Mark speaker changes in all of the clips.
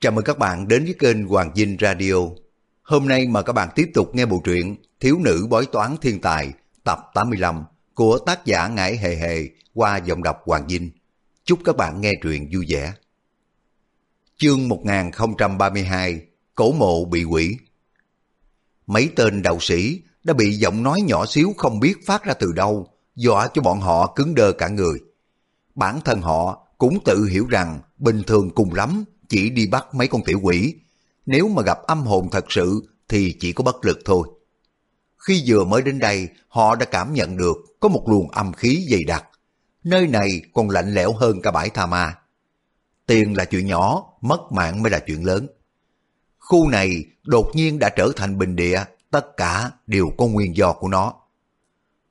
Speaker 1: Chào mừng các bạn đến với kênh Hoàng Dinh Radio. Hôm nay mời các bạn tiếp tục nghe bộ truyện Thiếu nữ bói toán thiên tài tập 85 của tác giả Ngải Hề Hề qua giọng đọc Hoàng Dinh. Chúc các bạn nghe truyện vui vẻ. Chương 1032 Cổ mộ bị quỷ Mấy tên đạo sĩ đã bị giọng nói nhỏ xíu không biết phát ra từ đâu, dọa cho bọn họ cứng đơ cả người. Bản thân họ cũng tự hiểu rằng bình thường cùng lắm chỉ đi bắt mấy con tiểu quỷ. Nếu mà gặp âm hồn thật sự thì chỉ có bất lực thôi. Khi vừa mới đến đây, họ đã cảm nhận được có một luồng âm khí dày đặc. Nơi này còn lạnh lẽo hơn cả bãi Tha Ma. Tiền là chuyện nhỏ, mất mạng mới là chuyện lớn. Khu này đột nhiên đã trở thành bình địa, tất cả đều có nguyên do của nó.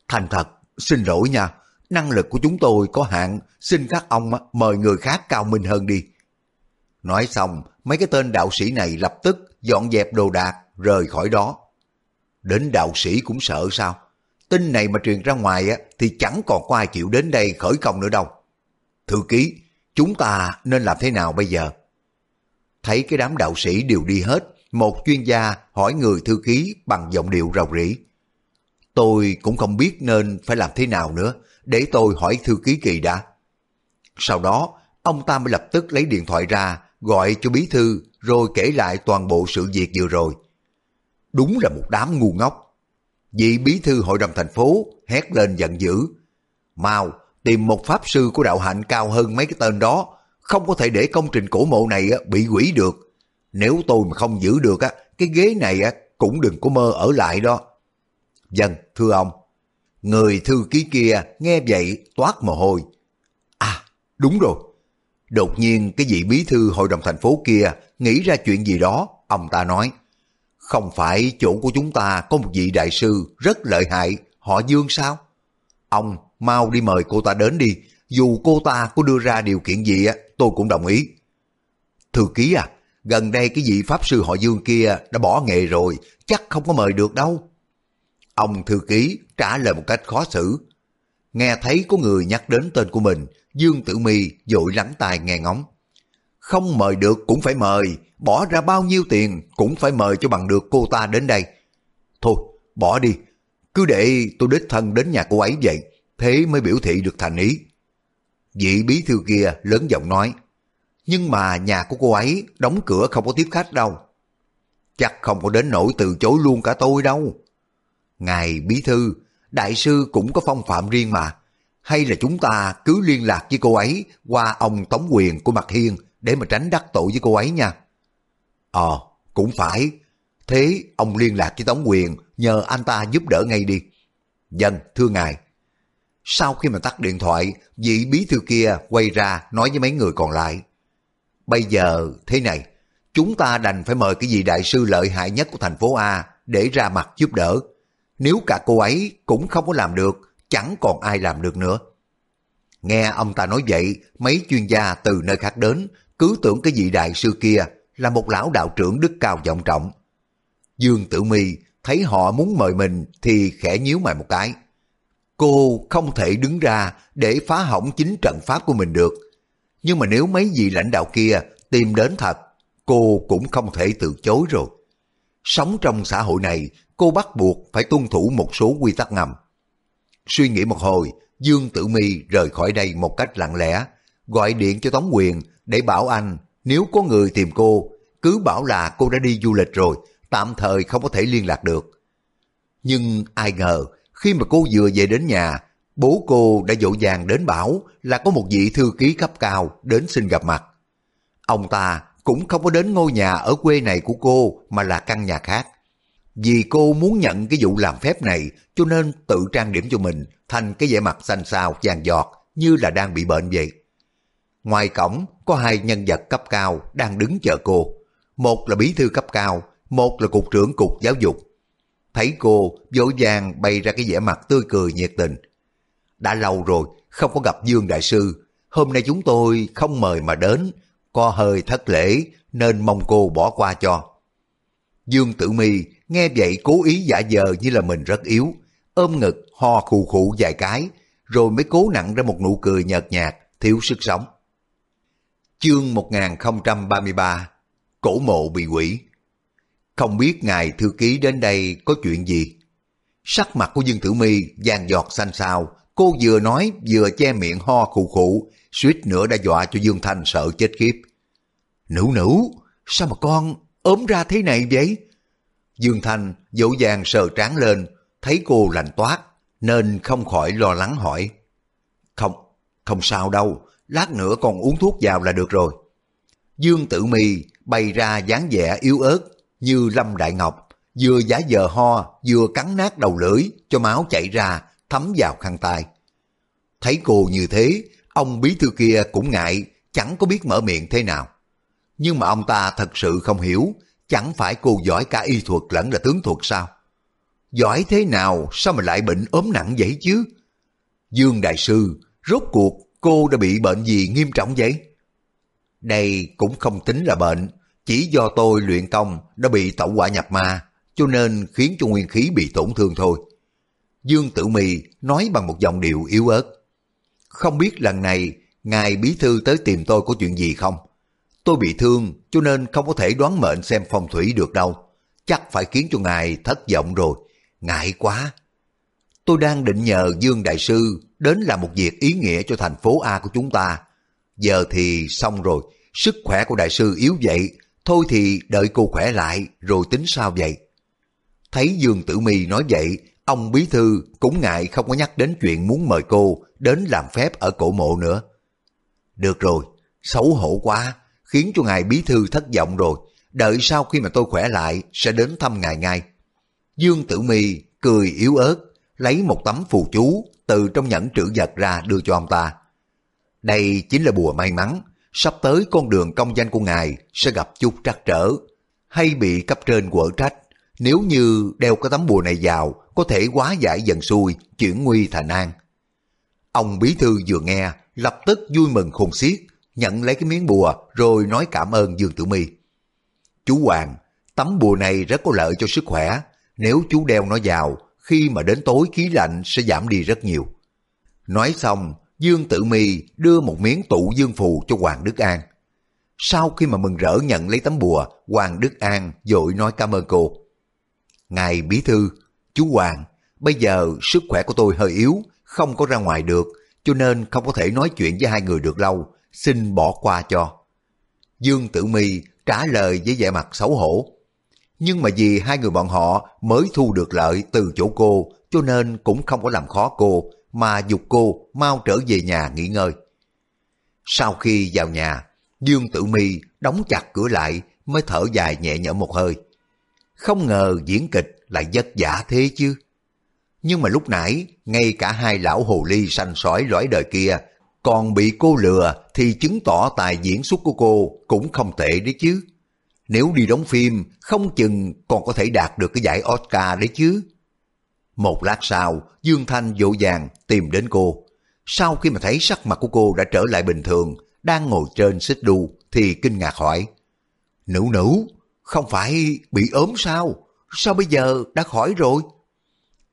Speaker 1: Thành thật, xin lỗi nha, năng lực của chúng tôi có hạn, xin các ông mời người khác cao minh hơn đi. Nói xong, mấy cái tên đạo sĩ này lập tức dọn dẹp đồ đạc, rời khỏi đó. Đến đạo sĩ cũng sợ sao? Tin này mà truyền ra ngoài á, thì chẳng còn có ai chịu đến đây khởi công nữa đâu. Thư ký, chúng ta nên làm thế nào bây giờ? Thấy cái đám đạo sĩ đều đi hết, một chuyên gia hỏi người thư ký bằng giọng điệu rầu rĩ. Tôi cũng không biết nên phải làm thế nào nữa, để tôi hỏi thư ký kỳ đã. Sau đó, ông ta mới lập tức lấy điện thoại ra, gọi cho bí thư, rồi kể lại toàn bộ sự việc vừa rồi. Đúng là một đám ngu ngốc. Vị bí thư hội đồng thành phố hét lên giận dữ. Mau, tìm một pháp sư của đạo hạnh cao hơn mấy cái tên đó, không có thể để công trình cổ mộ này bị quỷ được. Nếu tôi mà không giữ được á, cái ghế này á cũng đừng có mơ ở lại đó. Dân, thưa ông. Người thư ký kia nghe vậy toát mồ hôi. À, đúng rồi. Đột nhiên cái vị bí thư hội đồng thành phố kia nghĩ ra chuyện gì đó, ông ta nói. Không phải chỗ của chúng ta có một vị đại sư rất lợi hại, họ Dương sao? Ông mau đi mời cô ta đến đi, dù cô ta có đưa ra điều kiện gì á, tôi cũng đồng ý. Thư ký à, gần đây cái vị pháp sư họ Dương kia đã bỏ nghề rồi, chắc không có mời được đâu. Ông thư ký trả lời một cách khó xử. Nghe thấy có người nhắc đến tên của mình, Dương Tử Mi dội lắng tai nghe ngóng. Không mời được cũng phải mời, bỏ ra bao nhiêu tiền cũng phải mời cho bằng được cô ta đến đây. Thôi, bỏ đi, cứ để tôi đích thân đến nhà cô ấy vậy, thế mới biểu thị được thành ý. Vị bí thư kia lớn giọng nói, nhưng mà nhà của cô ấy đóng cửa không có tiếp khách đâu. Chắc không có đến nỗi từ chối luôn cả tôi đâu. Ngài bí thư, đại sư cũng có phong phạm riêng mà. Hay là chúng ta cứ liên lạc với cô ấy qua ông Tống Quyền của Mặt Hiên để mà tránh đắc tội với cô ấy nha. Ờ, cũng phải. Thế ông liên lạc với Tống Quyền nhờ anh ta giúp đỡ ngay đi. Dân, thưa ngài. Sau khi mà tắt điện thoại, vị bí thư kia quay ra nói với mấy người còn lại. Bây giờ thế này, chúng ta đành phải mời cái vị đại sư lợi hại nhất của thành phố A để ra mặt giúp đỡ. Nếu cả cô ấy cũng không có làm được, chẳng còn ai làm được nữa. Nghe ông ta nói vậy, mấy chuyên gia từ nơi khác đến, cứ tưởng cái vị đại sư kia là một lão đạo trưởng đức cao vọng trọng. Dương Tử Mi thấy họ muốn mời mình thì khẽ nhíu mày một cái. Cô không thể đứng ra để phá hỏng chính trận pháp của mình được. Nhưng mà nếu mấy vị lãnh đạo kia tìm đến thật, cô cũng không thể từ chối rồi. Sống trong xã hội này, cô bắt buộc phải tuân thủ một số quy tắc ngầm. Suy nghĩ một hồi, Dương Tử Mi rời khỏi đây một cách lặng lẽ, gọi điện cho Tống Quyền để bảo anh nếu có người tìm cô, cứ bảo là cô đã đi du lịch rồi, tạm thời không có thể liên lạc được. Nhưng ai ngờ, khi mà cô vừa về đến nhà, bố cô đã dỗ dàng đến bảo là có một vị thư ký cấp cao đến xin gặp mặt. Ông ta cũng không có đến ngôi nhà ở quê này của cô mà là căn nhà khác. Vì cô muốn nhận cái vụ làm phép này cho nên tự trang điểm cho mình thành cái vẻ mặt xanh xao vàng giọt như là đang bị bệnh vậy. Ngoài cổng có hai nhân vật cấp cao đang đứng chờ cô. Một là bí thư cấp cao, một là cục trưởng cục giáo dục. Thấy cô dỗ vàng bày ra cái vẻ mặt tươi cười nhiệt tình. Đã lâu rồi không có gặp Dương Đại Sư. Hôm nay chúng tôi không mời mà đến, có hơi thất lễ nên mong cô bỏ qua cho. Dương Tử Mi nghe vậy cố ý giả dờ như là mình rất yếu, ôm ngực ho khù khụ vài cái, rồi mới cố nặng ra một nụ cười nhợt nhạt, thiếu sức sống. Chương 1033 cổ mộ bị quỷ. Không biết ngài thư ký đến đây có chuyện gì? Sắc mặt của Dương Tử Mi vàng giọt xanh xao, cô vừa nói vừa che miệng ho khụ khụ, suýt nữa đã dọa cho Dương Thanh sợ chết khiếp. Nữ nữ, sao mà con ốm ra thế này vậy? Dương Thanh dỗ dàng sờ trán lên, thấy cô lạnh toát, nên không khỏi lo lắng hỏi. Không, không sao đâu, lát nữa còn uống thuốc vào là được rồi. Dương Tử Mi bày ra dáng vẻ yếu ớt như Lâm Đại Ngọc, vừa giả vờ ho, vừa cắn nát đầu lưỡi cho máu chảy ra, thấm vào khăn tay. Thấy cô như thế, ông bí thư kia cũng ngại, chẳng có biết mở miệng thế nào. Nhưng mà ông ta thật sự không hiểu, chẳng phải cô giỏi cả y thuật lẫn là tướng thuật sao? Giỏi thế nào sao mà lại bệnh ốm nặng vậy chứ? Dương Đại Sư, rốt cuộc cô đã bị bệnh gì nghiêm trọng vậy? Đây cũng không tính là bệnh, chỉ do tôi luyện công đã bị tẩu quả nhập ma, cho nên khiến cho nguyên khí bị tổn thương thôi. Dương Tử Mì nói bằng một giọng điệu yếu ớt. Không biết lần này ngài bí thư tới tìm tôi có chuyện gì không? Tôi bị thương cho nên không có thể đoán mệnh xem phong thủy được đâu. Chắc phải khiến cho ngài thất vọng rồi. Ngại quá. Tôi đang định nhờ Dương Đại Sư đến làm một việc ý nghĩa cho thành phố A của chúng ta. Giờ thì xong rồi, sức khỏe của Đại Sư yếu vậy, thôi thì đợi cô khỏe lại rồi tính sao vậy? Thấy Dương Tử Mi nói vậy, ông Bí Thư cũng ngại không có nhắc đến chuyện muốn mời cô đến làm phép ở cổ mộ nữa. Được rồi, xấu hổ quá, khiến cho ngài Bí Thư thất vọng rồi, đợi sau khi mà tôi khỏe lại sẽ đến thăm ngài ngay. Dương Tử Mi cười yếu ớt, lấy một tấm phù chú từ trong nhẫn trữ vật ra đưa cho ông ta. Đây chính là bùa may mắn, sắp tới con đường công danh của ngài sẽ gặp chút trắc trở, hay bị cấp trên quở trách. Nếu như đeo cái tấm bùa này vào, có thể hóa giải dần xuôi, chuyển nguy thành an. Ông bí thư vừa nghe, lập tức vui mừng khôn xiết, nhận lấy cái miếng bùa rồi nói cảm ơn Dương Tử Mi. Chú Hoàng, tấm bùa này rất có lợi cho sức khỏe, nếu chú đeo nó vào, khi mà đến tối khí lạnh sẽ giảm đi rất nhiều. Nói xong, Dương Tử Mi đưa một miếng tụ dương phù cho Hoàng Đức An. Sau khi mà mừng rỡ nhận lấy tấm bùa, Hoàng Đức An dội nói cảm ơn cô. Ngài Bí Thư, chú Hoàng, bây giờ sức khỏe của tôi hơi yếu, không có ra ngoài được, cho nên không có thể nói chuyện với hai người được lâu, xin bỏ qua cho. Dương Tử Mi trả lời với vẻ mặt xấu hổ. Nhưng mà vì hai người bọn họ mới thu được lợi từ chỗ cô, cho nên cũng không có làm khó cô, mà dục cô mau trở về nhà nghỉ ngơi. Sau khi vào nhà, Dương Tử Mi đóng chặt cửa lại mới thở dài nhẹ nhõm một hơi. Không ngờ diễn kịch lại vất vả thế chứ. Nhưng mà lúc nãy, ngay cả hai lão hồ ly sanh sói lõi đời kia còn bị cô lừa thì chứng tỏ tài diễn xuất của cô cũng không tệ đấy chứ. Nếu đi đóng phim, không chừng còn có thể đạt được cái giải Oscar đấy chứ. Một lát sau, Dương Thanh dỗ dàng tìm đến cô. Sau khi mà thấy sắc mặt của cô đã trở lại bình thường, đang ngồi trên xích đu, thì kinh ngạc hỏi. Nữ nữ, không phải bị ốm sao? Sao bây giờ đã khỏi rồi?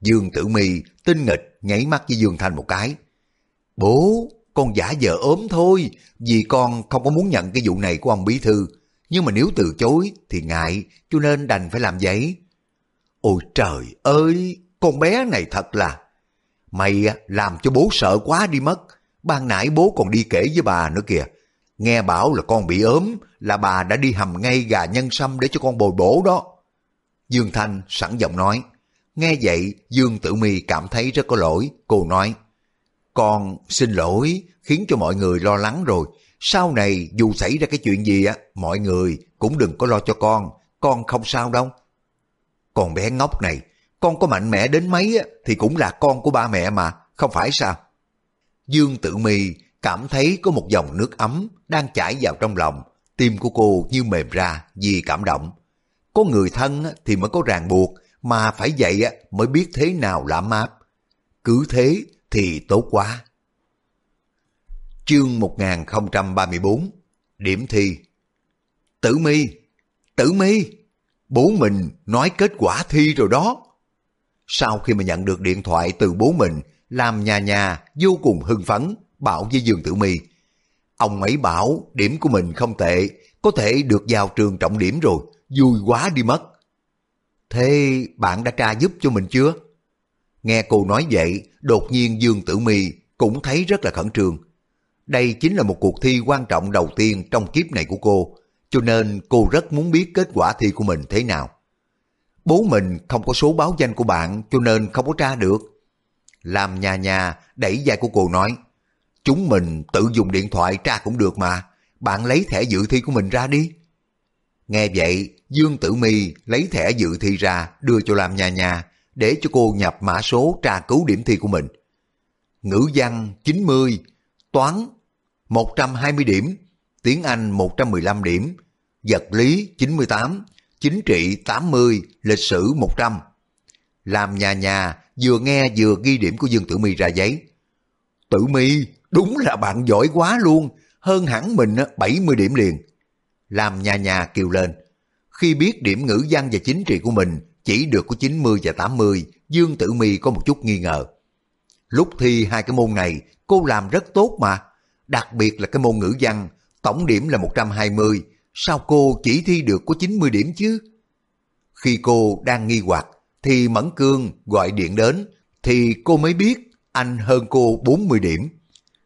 Speaker 1: Dương Tử Mi tinh nghịch nhảy mắt với Dương Thanh một cái. Bố, con giả vờ ốm thôi, vì con không có muốn nhận cái vụ này của ông Bí Thư. Nhưng mà nếu từ chối thì ngại, cho nên đành phải làm vậy. Ôi trời ơi, con bé này thật là... Mày làm cho bố sợ quá đi mất. Ban nãy bố còn đi kể với bà nữa kìa. Nghe bảo là con bị ốm, là bà đã đi hầm ngay gà nhân sâm để cho con bồi bổ đó. Dương Thanh sẵn giọng nói. Nghe vậy, Dương Tử Mi cảm thấy rất có lỗi. Cô nói, con xin lỗi, khiến cho mọi người lo lắng rồi. Sau này dù xảy ra cái chuyện gì á, mọi người cũng đừng có lo cho con. Con không sao đâu. Con bé ngốc này, con có mạnh mẽ đến mấy á, thì cũng là con của ba mẹ mà, không phải sao? Dương Tử Mi cảm thấy có một dòng nước ấm đang chảy vào trong lòng, tim của cô như mềm ra vì cảm động. Có người thân thì mới có ràng buộc, mà phải vậy mới biết thế nào lãm áp. Cứ thế thì tốt quá. Chương 1034 Điểm thi Tử mi Tử mi Bố mình nói kết quả thi rồi đó. Sau khi mà nhận được điện thoại từ bố mình, làm nhà nhà vô cùng hưng phấn, bảo với Dương Tử mi Ông ấy bảo điểm của mình không tệ, có thể được vào trường trọng điểm rồi, vui quá đi mất. Thế bạn đã tra giúp cho mình chưa? Nghe cô nói vậy, đột nhiên Dương Tử Mi cũng thấy rất là khẩn trương. Đây chính là một cuộc thi quan trọng đầu tiên trong kiếp này của cô, cho nên cô rất muốn biết kết quả thi của mình thế nào. Bố mình không có số báo danh của bạn cho nên không có tra được. Làm nhà nhà đẩy vai của cô nói, chúng mình tự dùng điện thoại tra cũng được mà, bạn lấy thẻ dự thi của mình ra đi. Nghe vậy, Dương Tử Mi lấy thẻ dự thi ra đưa cho làm nhà nhà để cho cô nhập mã số tra cứu điểm thi của mình. Ngữ văn 90, toán 120 điểm, tiếng Anh 115 điểm, vật lý 98, chính trị 80, lịch sử 100. Làm nhà nhà vừa nghe vừa ghi điểm của Dương Tử Mi ra giấy. Tử Mi, đúng là bạn giỏi quá luôn, hơn hẳn mình 70 điểm liền. Làm nhà nhà kêu lên. Khi biết điểm ngữ văn và chính trị của mình chỉ được có 90 và 80, Dương Tử Mi có một chút nghi ngờ. Lúc thi hai cái môn này, cô làm rất tốt mà. Đặc biệt là cái môn ngữ văn, tổng điểm là 120, sao cô chỉ thi được có 90 điểm chứ? Khi cô đang nghi hoặc, thì Mẫn Cương gọi điện đến, thì cô mới biết anh hơn cô 40 điểm.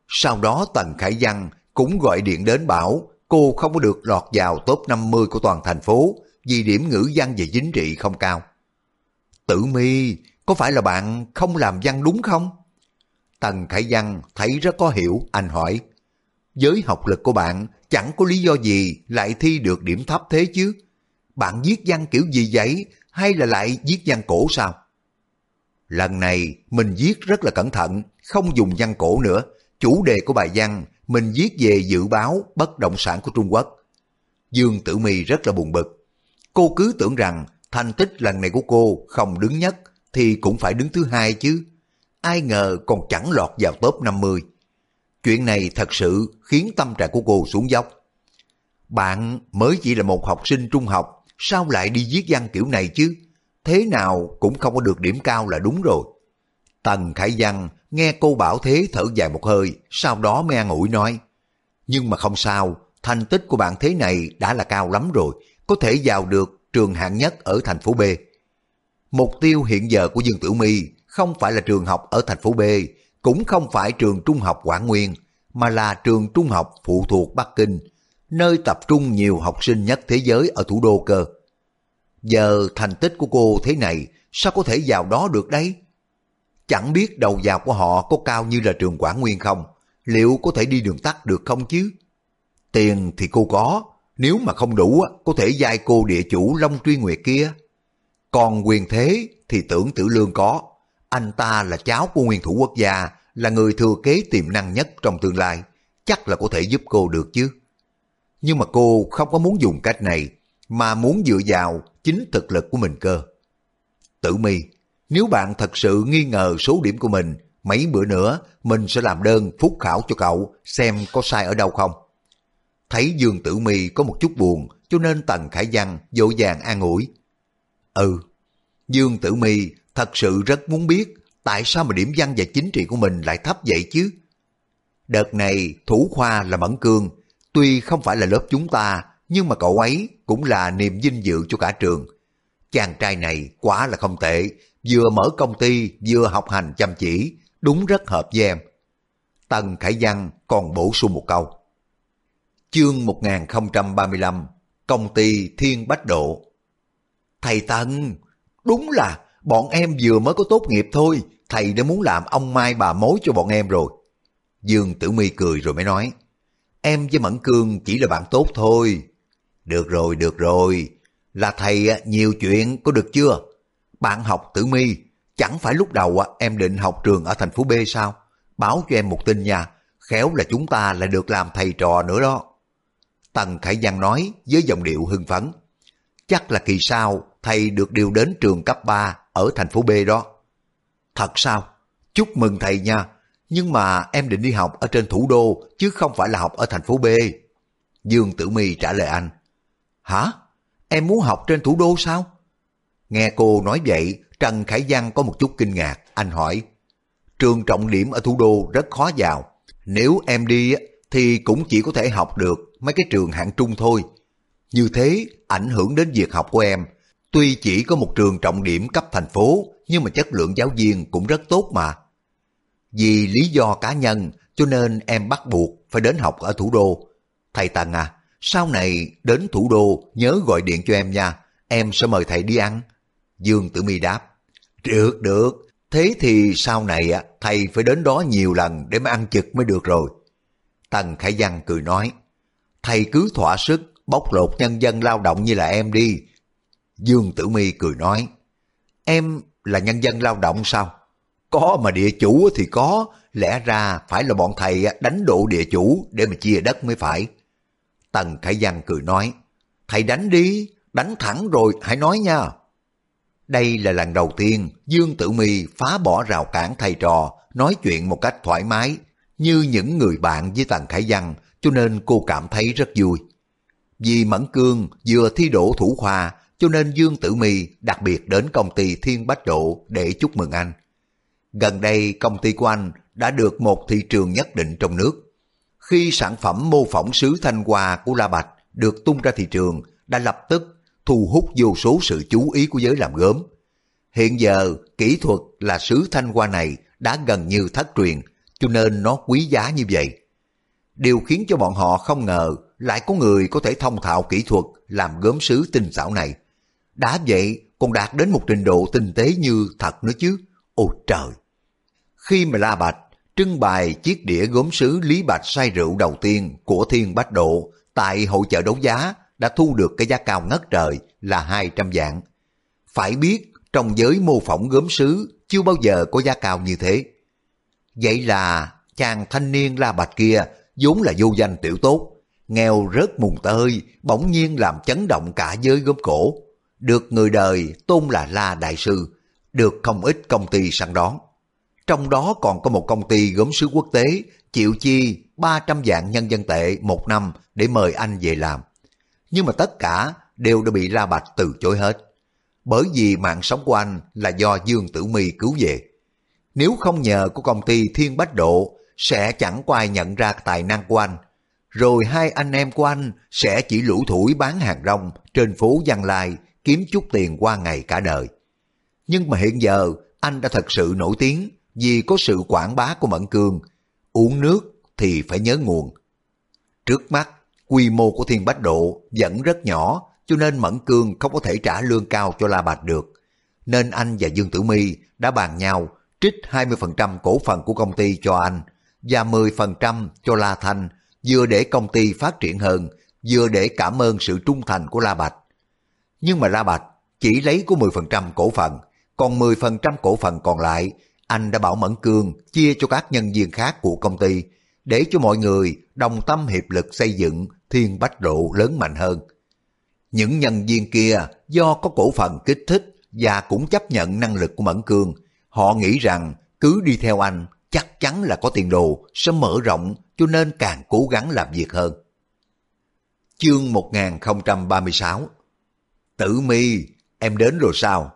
Speaker 1: Sau đó Tần Khải Văn cũng gọi điện đến bảo cô không có được lọt vào top 50 của toàn thành phố vì điểm ngữ văn về chính trị không cao. Tử mi, có phải là bạn không làm văn đúng không? Tần Khải Văn thấy rất có hiểu, anh hỏi. Với học lực của bạn, chẳng có lý do gì lại thi được điểm thấp thế chứ. Bạn viết văn kiểu gì vậy, hay là lại viết văn cổ sao? Lần này mình viết rất là cẩn thận, không dùng văn cổ nữa. Chủ đề của bài văn mình viết về dự báo bất động sản của Trung Quốc. Dương Tử Mi rất là buồn bực. Cô cứ tưởng rằng thành tích lần này của cô không đứng nhất thì cũng phải đứng thứ hai chứ. Ai ngờ còn chẳng lọt vào top 50. Chuyện này thật sự khiến tâm trạng của cô xuống dốc. Bạn mới chỉ là một học sinh trung học, sao lại đi viết văn kiểu này chứ? Thế nào cũng không có được điểm cao là đúng rồi. Tần Khải Văn nghe cô bảo thế thở dài một hơi, sau đó mới an ủi nói. Nhưng mà không sao, thành tích của bạn thế này đã là cao lắm rồi, có thể vào được trường hạng nhất ở thành phố B. Mục tiêu hiện giờ của Dương Tử My không phải là trường học ở thành phố B, cũng không phải trường trung học Quảng Nguyên, mà là trường trung học phụ thuộc Bắc Kinh, nơi tập trung nhiều học sinh nhất thế giới ở thủ đô cơ. Giờ thành tích của cô thế này, sao có thể vào đó được đấy? Chẳng biết đầu vào của họ có cao như là trường Quảng Nguyên không? Liệu có thể đi đường tắt được không chứ? Tiền thì cô có, nếu mà không đủ có thể giai cô địa chủ Long Truy Nguyệt kia. Còn quyền thế thì tưởng tử lương có. Anh ta là cháu của nguyên thủ quốc gia, là người thừa kế tiềm năng nhất trong tương lai. Chắc là có thể giúp cô được chứ. Nhưng mà cô không có muốn dùng cách này, mà muốn dựa vào chính thực lực của mình cơ. Tử mi nếu bạn thật sự nghi ngờ số điểm của mình, mấy bữa nữa mình sẽ làm đơn phúc khảo cho cậu xem có sai ở đâu không. Thấy Dương Tử Mi có một chút buồn, cho nên Tần Khải Văn dỗ dàng an ủi. Ừ, Dương Tử Mi thật sự rất muốn biết tại sao mà điểm văn và chính trị của mình lại thấp vậy chứ. Đợt này thủ khoa là Mẫn Cương, tuy không phải là lớp chúng ta, nhưng mà cậu ấy cũng là niềm vinh dự cho cả trường. Chàng trai này quá là không tệ, vừa mở công ty vừa học hành chăm chỉ, đúng rất hợp với em. Tần Khải Văn còn bổ sung một câu. Chương 1035 Công ty Thiên Bách Độ Thầy Tân, đúng là bọn em vừa mới có tốt nghiệp thôi, thầy đã muốn làm ông mai bà mối cho bọn em rồi. Dương Tử Mi cười rồi mới nói, em với Mẫn Cương chỉ là bạn tốt thôi. Được rồi, được rồi, là thầy à, nhiều chuyện có được chưa? Bạn học Tử Mi, chẳng phải lúc đầu à, em định học trường ở thành phố B sao? Báo cho em một tin nha, khéo là chúng ta lại được làm thầy trò nữa đó. Tần Khải Giang nói với giọng điệu hưng phấn. Chắc là kỳ sau thầy được điều đến trường cấp 3 ở thành phố B đó. Thật sao? Chúc mừng thầy nha. Nhưng mà em định đi học ở trên thủ đô chứ không phải là học ở thành phố B. Dương Tử My trả lời anh. Hả? Em muốn học trên thủ đô sao? Nghe cô nói vậy, Trần Khải Giang có một chút kinh ngạc. Anh hỏi, trường trọng điểm ở thủ đô rất khó vào. Nếu em đi thì cũng chỉ có thể học được mấy cái trường hạng trung thôi. như thế ảnh hưởng đến việc học của em. Tuy chỉ có một trường trọng điểm cấp thành phố, nhưng mà chất lượng giáo viên cũng rất tốt mà. Vì lý do cá nhân, cho nên em bắt buộc phải đến học ở thủ đô. Thầy Tần à, sau này đến thủ đô nhớ gọi điện cho em nha, em sẽ mời thầy đi ăn. Dương Tử Mi đáp, được được, thế thì sau này thầy phải đến đó nhiều lần để mà ăn chực mới được rồi. Tần Khải Văn cười nói, thầy cứ thỏa sức bóc lột nhân dân lao động như là em đi. Dương Tử Mi cười nói, em là nhân dân lao động sao? Có mà địa chủ thì có, lẽ ra phải là bọn thầy đánh độ địa chủ để mà chia đất mới phải. Tần Khải Văn cười nói, thầy đánh đi, đánh thẳng rồi hãy nói nha. Đây là lần đầu tiên Dương Tử Mi phá bỏ rào cản thầy trò, nói chuyện một cách thoải mái, như những người bạn với Tần Khải Văn, cho nên cô cảm thấy rất vui. Vì Mẫn Cương vừa thi đỗ thủ khoa, cho nên Dương Tử Mi đặc biệt đến công ty Thiên Bách Độ để chúc mừng anh. Gần đây công ty của anh đã được một thị trường nhất định trong nước. Khi sản phẩm mô phỏng sứ thanh hoa của La Bạch được tung ra thị trường, đã lập tức thu hút vô số sự chú ý của giới làm gốm. Hiện giờ, kỹ thuật là sứ thanh hoa này đã gần như thất truyền, cho nên nó quý giá như vậy. Điều khiến cho bọn họ không ngờ lại có người có thể thông thạo kỹ thuật làm gốm sứ tinh xảo này. Đã vậy, còn đạt đến một trình độ tinh tế như thật nữa chứ. Ôi trời! Khi mà La Bạch trưng bày chiếc đĩa gốm sứ Lý Bạch say rượu đầu tiên của Thiên Bách Độ tại hội chợ đấu giá đã thu được cái giá cao ngất trời là 200 vạn. Phải biết, trong giới mô phỏng gốm sứ chưa bao giờ có giá cao như thế. Vậy là chàng thanh niên La Bạch kia vốn là vô danh tiểu tốt, nghèo rớt mùng tơi, bỗng nhiên làm chấn động cả giới gốm cổ. Được người đời tôn là La Đại Sư, được không ít công ty săn đón. Trong đó còn có một công ty gốm sứ quốc tế chịu chi 300 vạn nhân dân tệ một năm để mời anh về làm. Nhưng mà tất cả đều đã bị La Bạch từ chối hết. Bởi vì mạng sống của anh là do Dương Tử My cứu về. Nếu không nhờ của công ty Thiên Bách Độ sẽ chẳng có ai nhận ra tài năng của anh. Rồi hai anh em của anh sẽ chỉ lũ thủi bán hàng rong trên phố Giang Lai kiếm chút tiền qua ngày cả đời. Nhưng mà hiện giờ anh đã thật sự nổi tiếng vì có sự quảng bá của Mẫn Cương. Uống nước thì phải nhớ nguồn. Trước mắt, quy mô của Thiên Bách Độ vẫn rất nhỏ cho nên Mẫn Cương không có thể trả lương cao cho La Bạch được. Nên anh và Dương Tử My đã bàn nhau trích 20% cổ phần của công ty cho anh và 10% cho La Thanh vừa để công ty phát triển hơn, vừa để cảm ơn sự trung thành của La Bạch. Nhưng mà La Bạch chỉ lấy có 10% cổ phần, còn 10% cổ phần còn lại anh đã bảo Mẫn Cương chia cho các nhân viên khác của công ty để cho mọi người đồng tâm hiệp lực xây dựng thiên bách độ lớn mạnh hơn. Những nhân viên kia do có cổ phần kích thích và cũng chấp nhận năng lực của Mẫn Cương, họ nghĩ rằng cứ đi theo anh chắc chắn là có tiền đồ sẽ mở rộng cho nên càng cố gắng làm việc hơn. Chương 1036 Tử mi, em đến rồi sao?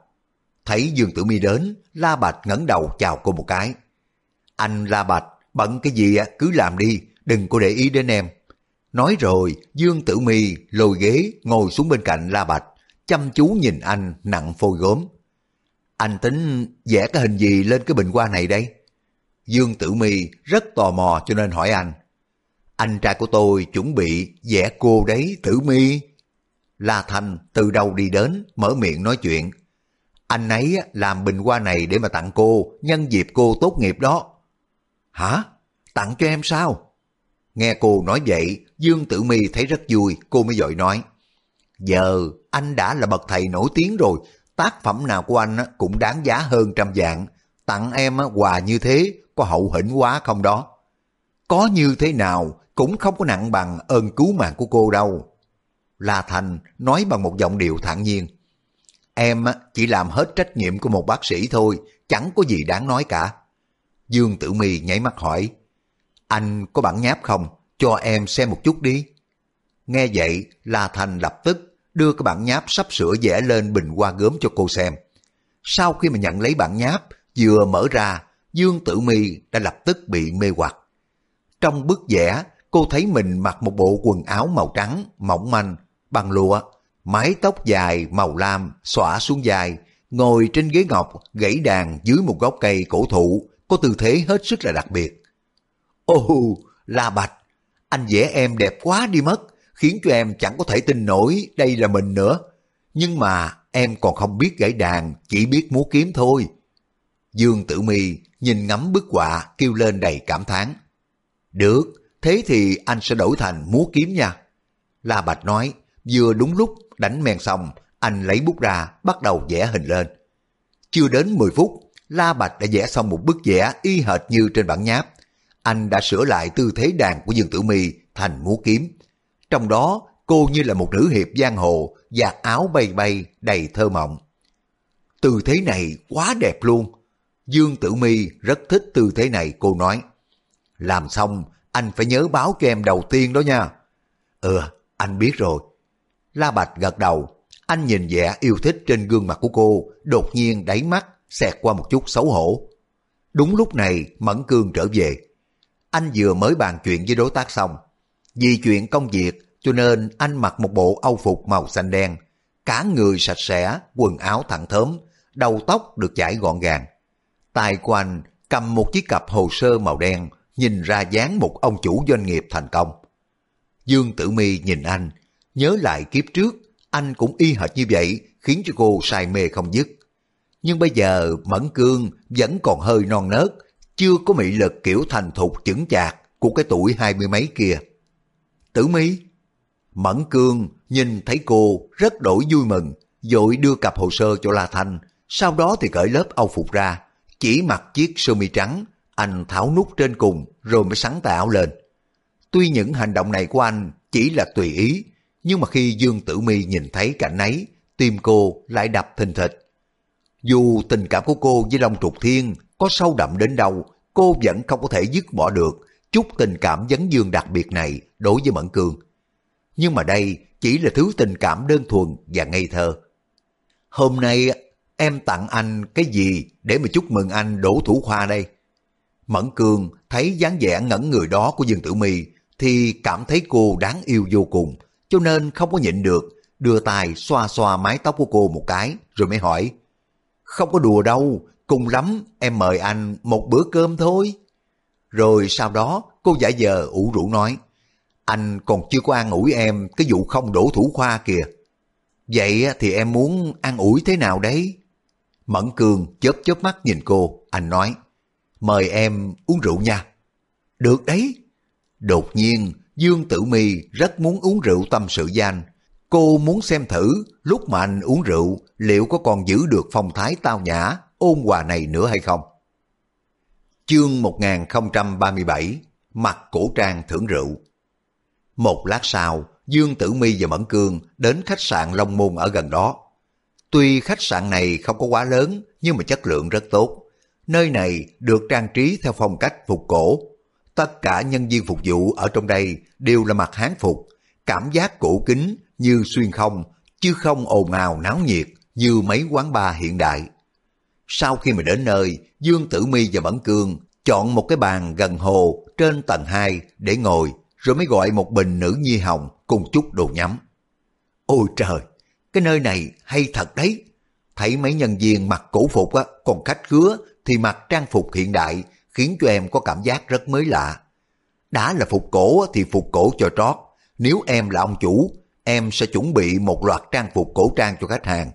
Speaker 1: Thấy Dương Tử Mi đến, La Bạch ngẩng đầu chào cô một cái. Anh La Bạch, bận cái gì cứ làm đi, đừng có để ý đến em. Nói rồi, Dương Tử Mi lôi ghế ngồi xuống bên cạnh La Bạch, chăm chú nhìn anh nặng phôi gốm. Anh tính vẽ cái hình gì lên cái bình hoa này đây? Dương Tử Mi rất tò mò cho nên hỏi anh. Anh trai của tôi chuẩn bị vẽ cô đấy Tử Mi. La Thành từ đầu đi đến, mở miệng nói chuyện. Anh ấy làm bình hoa này để mà tặng cô, nhân dịp cô tốt nghiệp đó. Hả? Tặng cho em sao? Nghe cô nói vậy, Dương Tử Mi thấy rất vui, cô mới dội nói. Giờ anh đã là bậc thầy nổi tiếng rồi, tác phẩm nào của anh cũng đáng giá hơn trăm vạn. Tặng em quà như thế, có hậu hĩnh quá không đó? Có như thế nào cũng không có nặng bằng ơn cứu mạng của cô đâu. La Thành nói bằng một giọng điệu thản nhiên. Em chỉ làm hết trách nhiệm của một bác sĩ thôi, chẳng có gì đáng nói cả. Dương Tử Mi nháy mắt hỏi, anh có bản nháp không? Cho em xem một chút đi. Nghe vậy, La Thành lập tức đưa cái bản nháp sắp sửa vẽ lên bình hoa gớm cho cô xem. Sau khi mà nhận lấy bản nháp, vừa mở ra, Dương Tử Mi đã lập tức bị mê hoặc. Trong bức vẽ, cô thấy mình mặc một bộ quần áo màu trắng, mỏng manh, bằng lụa, mái tóc dài màu lam xõa xuống dài, ngồi trên ghế ngọc gãy đàn dưới một gốc cây cổ thụ có tư thế hết sức là đặc biệt. Ô, La Bạch, anh vẽ em đẹp quá đi mất, khiến cho em chẳng có thể tin nổi đây là mình nữa. Nhưng mà em còn không biết gãy đàn, chỉ biết múa kiếm thôi. Dương Tử Mi nhìn ngắm bức họa kêu lên đầy cảm thán. Được, thế thì anh sẽ đổi thành múa kiếm nha. La Bạch nói, vừa đúng lúc đánh men xong, anh lấy bút ra bắt đầu vẽ hình lên. Chưa đến 10 phút, La Bạch đã vẽ xong một bức vẽ y hệt như trên bản nháp. Anh đã sửa lại tư thế đàn của Dương Tử Mi thành múa kiếm. Trong đó, cô như là một nữ hiệp giang hồ, và áo bay bay đầy thơ mộng. Tư thế này quá đẹp luôn. Dương Tử Mi rất thích tư thế này, cô nói. Làm xong, anh phải nhớ báo cho em đầu tiên đó nha. Ừ, anh biết rồi. La Bạch gật đầu, anh nhìn vẻ yêu thích trên gương mặt của cô, đột nhiên đáy mắt, xẹt qua một chút xấu hổ. Đúng lúc này, Mẫn Cương trở về. Anh vừa mới bàn chuyện với đối tác xong. Vì chuyện công việc, cho nên anh mặc một bộ âu phục màu xanh đen, cả người sạch sẽ, quần áo thẳng thớm, đầu tóc được chải gọn gàng. Tài của anh cầm một chiếc cặp hồ sơ màu đen, nhìn ra dáng một ông chủ doanh nghiệp thành công. Dương Tử Mi nhìn anh, nhớ lại kiếp trước, anh cũng y hệt như vậy, khiến cho cô say mê không dứt. Nhưng bây giờ Mẫn Cương vẫn còn hơi non nớt, chưa có mị lực kiểu thành thục chững chạc của cái tuổi hai mươi mấy kia. Tử Mi Mẫn Cương nhìn thấy cô rất đổi vui mừng, dội đưa cặp hồ sơ cho La Thanh, sau đó thì cởi lớp âu phục ra, chỉ mặc chiếc sơ mi trắng, anh tháo nút trên cùng rồi mới sắn tà áo lên. Tuy những hành động này của anh chỉ là tùy ý, nhưng mà khi Dương Tử Mi nhìn thấy cảnh ấy, tim cô lại đập thình thịch. Dù tình cảm của cô với Long Trục Thiên có sâu đậm đến đâu, cô vẫn không có thể dứt bỏ được chút tình cảm dấn dương đặc biệt này đối với Mẫn Cương. Nhưng mà đây chỉ là thứ tình cảm đơn thuần và ngây thơ. Hôm nay em tặng anh cái gì để mà chúc mừng anh đổ thủ khoa đây? Mẫn Cương thấy dáng vẻ ngẩn người đó của Dương Tử Mi thì cảm thấy cô đáng yêu vô cùng, cho nên không có nhịn được, đưa tay xoa xoa mái tóc của cô một cái rồi mới hỏi. Không có đùa đâu, cùng lắm em mời anh một bữa cơm thôi. Rồi sau đó cô giả vờ ủ rũ nói, anh còn chưa có an ủi em cái vụ không đổ thủ khoa kìa. Vậy thì em muốn an ủi thế nào đấy? Mẫn Cường chớp chớp mắt nhìn cô, anh nói, mời em uống rượu nha. Được đấy. Đột nhiên, Dương Tử Mi rất muốn uống rượu tâm sự danh. Cô muốn xem thử lúc mà anh uống rượu liệu có còn giữ được phong thái tao nhã, ôn hòa này nữa hay không. Chương 1037 Mặt cổ trang thưởng rượu một lát sau, Dương Tử Mi và Mẫn Cương đến khách sạn Long Môn ở gần đó. Tuy khách sạn này không có quá lớn, nhưng mà chất lượng rất tốt. Nơi này được trang trí theo phong cách phục cổ. Tất cả nhân viên phục vụ ở trong đây đều là mặt hán phục, cảm giác cổ kính như xuyên không, chứ không ồn ào náo nhiệt như mấy quán bar hiện đại. Sau khi mà đến nơi, Dương Tử Mi và Mẫn Cương chọn một cái bàn gần hồ trên tầng 2 để ngồi, rồi mới gọi một bình nữ nhi hồng cùng chút đồ nhắm. Ôi trời, cái nơi này hay thật đấy. Thấy mấy nhân viên mặc cổ phục á, còn khách khứa thì mặc trang phục hiện đại khiến cho em có cảm giác rất mới lạ. Đã là phục cổ thì phục cổ cho trót. Nếu em là ông chủ, em sẽ chuẩn bị một loạt trang phục cổ trang cho khách hàng.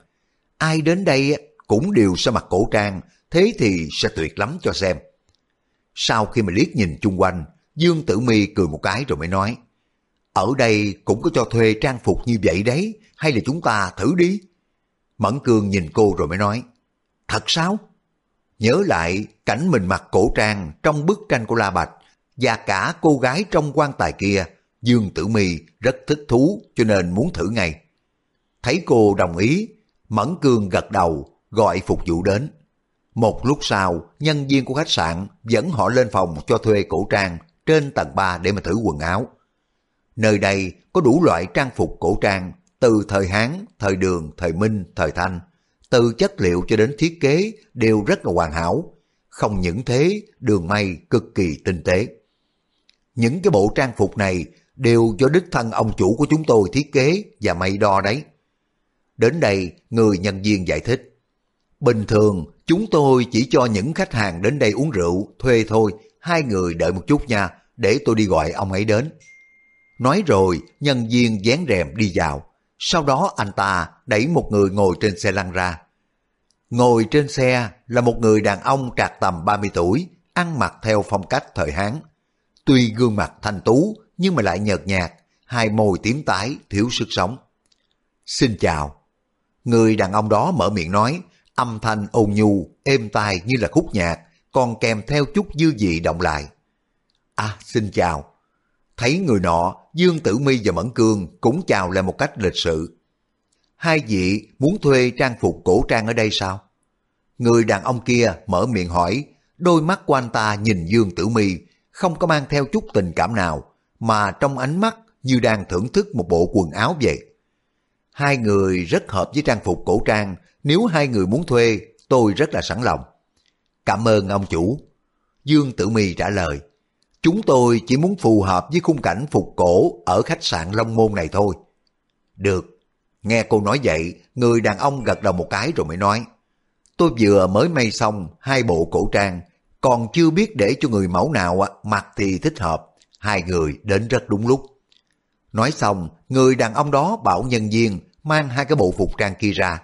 Speaker 1: Ai đến đây cũng đều sẽ mặc cổ trang, thế thì sẽ tuyệt lắm cho xem. Sau khi mà liếc nhìn chung quanh, Dương Tử Mi cười một cái rồi mới nói, ở đây cũng có cho thuê trang phục như vậy đấy, hay là chúng ta thử đi? Mẫn Cương nhìn cô rồi mới nói, thật sao? Nhớ lại cảnh mình mặc cổ trang trong bức tranh của La Bạch và cả cô gái trong quan tài kia, Dương Tử Mi rất thích thú cho nên muốn thử ngay. Thấy cô đồng ý, Mẫn Cương gật đầu gọi phục vụ đến. Một lúc sau, nhân viên của khách sạn dẫn họ lên phòng cho thuê cổ trang trên tầng 3 để mà thử quần áo. Nơi đây có đủ loại trang phục cổ trang từ thời Hán, thời Đường, thời Minh, thời Thanh. Từ chất liệu cho đến thiết kế đều rất là hoàn hảo. Không những thế, đường may cực kỳ tinh tế. Những cái bộ trang phục này đều do đích thân ông chủ của chúng tôi thiết kế và may đo đấy. Đến đây, người nhân viên giải thích. Bình thường, chúng tôi chỉ cho những khách hàng đến đây uống rượu, thuê thôi, hai người đợi một chút nha, để tôi đi gọi ông ấy đến. Nói rồi, nhân viên dán rèm đi vào. Sau đó anh ta đẩy một người ngồi trên xe lăn ra. Ngồi trên xe là một người đàn ông trạc tầm 30 tuổi, ăn mặc theo phong cách thời Hán. Tuy gương mặt thanh tú nhưng mà lại nhợt nhạt, hai môi tím tái, thiếu sức sống. Xin chào. Người đàn ông đó mở miệng nói, âm thanh ôn nhu, êm tai như là khúc nhạc, còn kèm theo chút dư vị động lại. À, xin chào. Thấy người nọ, Dương Tử Mi và Mẫn Cương cũng chào lại một cách lịch sự. Hai vị muốn thuê trang phục cổ trang ở đây sao? Người đàn ông kia mở miệng hỏi, đôi mắt của anh ta nhìn Dương Tử Mi không có mang theo chút tình cảm nào, mà trong ánh mắt như đang thưởng thức một bộ quần áo vậy. Hai người rất hợp với trang phục cổ trang, nếu hai người muốn thuê, tôi rất là sẵn lòng. Cảm ơn ông chủ. Dương Tử Mi trả lời, chúng tôi chỉ muốn phù hợp với khung cảnh phục cổ ở khách sạn Long Môn này thôi. Được. Nghe cô nói vậy, người đàn ông gật đầu một cái rồi mới nói, tôi vừa mới may xong hai bộ cổ trang, còn chưa biết để cho người mẫu nào mặc thì thích hợp. Hai người đến rất đúng lúc. Nói xong, người đàn ông đó bảo nhân viên mang hai cái bộ phục trang kia ra.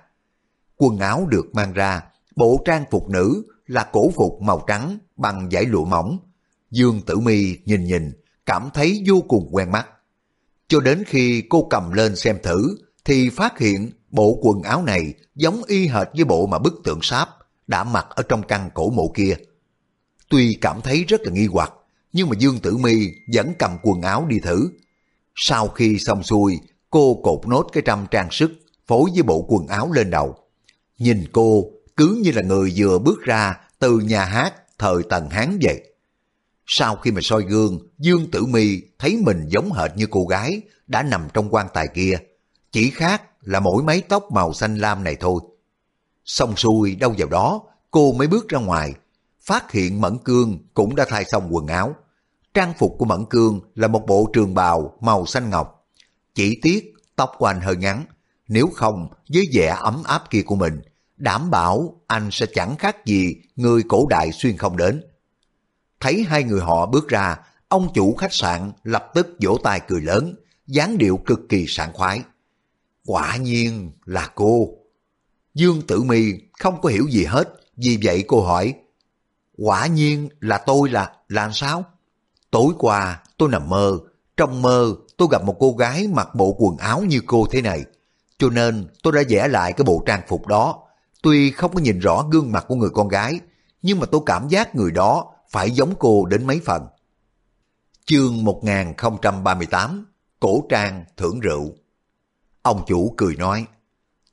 Speaker 1: Quần áo được mang ra, bộ trang phục nữ là cổ phục màu trắng bằng vải lụa mỏng. Dương Tử Mi nhìn nhìn, cảm thấy vô cùng quen mắt. Cho đến khi cô cầm lên xem thử, thì phát hiện bộ quần áo này giống y hệt với bộ mà bức tượng sáp đã mặc ở trong căn cổ mộ kia. Tuy cảm thấy rất là nghi hoặc, nhưng mà Dương Tử Mi vẫn cầm quần áo đi thử. Sau khi xong xuôi, cô cột nốt cái trăm trang sức phối với bộ quần áo lên đầu. Nhìn cô cứ như là người vừa bước ra từ nhà hát thời Tần Hán vậy. Sau khi mà soi gương, Dương Tử Mi thấy mình giống hệt như cô gái đã nằm trong quan tài kia. Chỉ khác là mỗi mái tóc màu xanh lam này thôi. Xong xuôi đâu vào đó, cô mới bước ra ngoài, phát hiện Mẫn Cương cũng đã thay xong quần áo. Trang phục của Mẫn Cương là một bộ trường bào màu xanh ngọc. Chỉ tiếc tóc của anh hơi ngắn, nếu không với vẻ ấm áp kia của mình, đảm bảo anh sẽ chẳng khác gì người cổ đại xuyên không đến. Thấy hai người họ bước ra, ông chủ khách sạn lập tức vỗ tay cười lớn, dáng điệu cực kỳ sảng khoái. Quả nhiên là cô. Dương Tử Mi không có hiểu gì hết, vì vậy cô hỏi, quả nhiên là tôi là, làm sao? Tối qua tôi nằm mơ, trong mơ tôi gặp một cô gái mặc bộ quần áo như cô thế này, cho nên tôi đã vẽ lại cái bộ trang phục đó. Tuy không có nhìn rõ gương mặt của người con gái, nhưng mà tôi cảm giác người đó phải giống cô đến mấy phần. Chương 1038 Cổ trang thưởng rượu Ông chủ cười nói,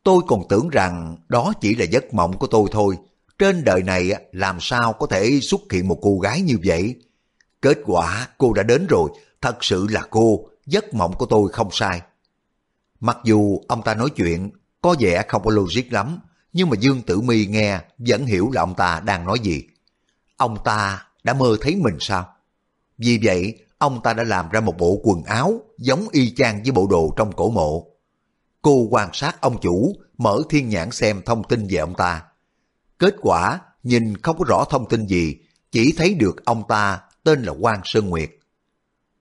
Speaker 1: tôi còn tưởng rằng đó chỉ là giấc mộng của tôi thôi. Trên đời này làm sao có thể xuất hiện một cô gái như vậy? Kết quả cô đã đến rồi, thật sự là cô, giấc mộng của tôi không sai. Mặc dù ông ta nói chuyện có vẻ không có logic lắm, nhưng mà Dương Tử Mi nghe vẫn hiểu là ông ta đang nói gì. Ông ta đã mơ thấy mình sao? Vì vậy, ông ta đã làm ra một bộ quần áo giống y chang với bộ đồ trong cổ mộ. Cô quan sát ông chủ, mở thiên nhãn xem thông tin về ông ta. Kết quả, nhìn không có rõ thông tin gì, chỉ thấy được ông ta tên là Quan Sơn Nguyệt.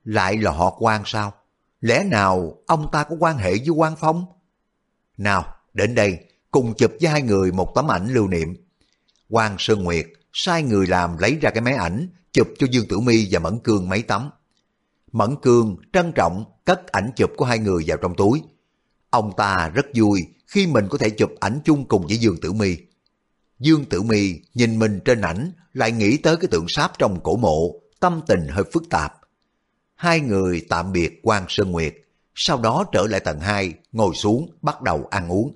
Speaker 1: Lại là họ Quan sao? Lẽ nào ông ta có quan hệ với Quan Phong? Nào, đến đây, cùng chụp với hai người một tấm ảnh lưu niệm. Quang Sơn Nguyệt sai người làm lấy ra cái máy ảnh, chụp cho Dương Tử Mi và Mẫn Cương mấy tấm. Mẫn Cương trân trọng cất ảnh chụp của hai người vào trong túi. Ông ta rất vui khi mình có thể chụp ảnh chung cùng với Dương Tử Mi. Dương Tử Mi nhìn mình trên ảnh lại nghĩ tới cái tượng sáp trong cổ mộ, tâm tình hơi phức tạp. Hai người tạm biệt Quang Sơn Nguyệt, sau đó trở lại tầng 2, ngồi xuống bắt đầu ăn uống.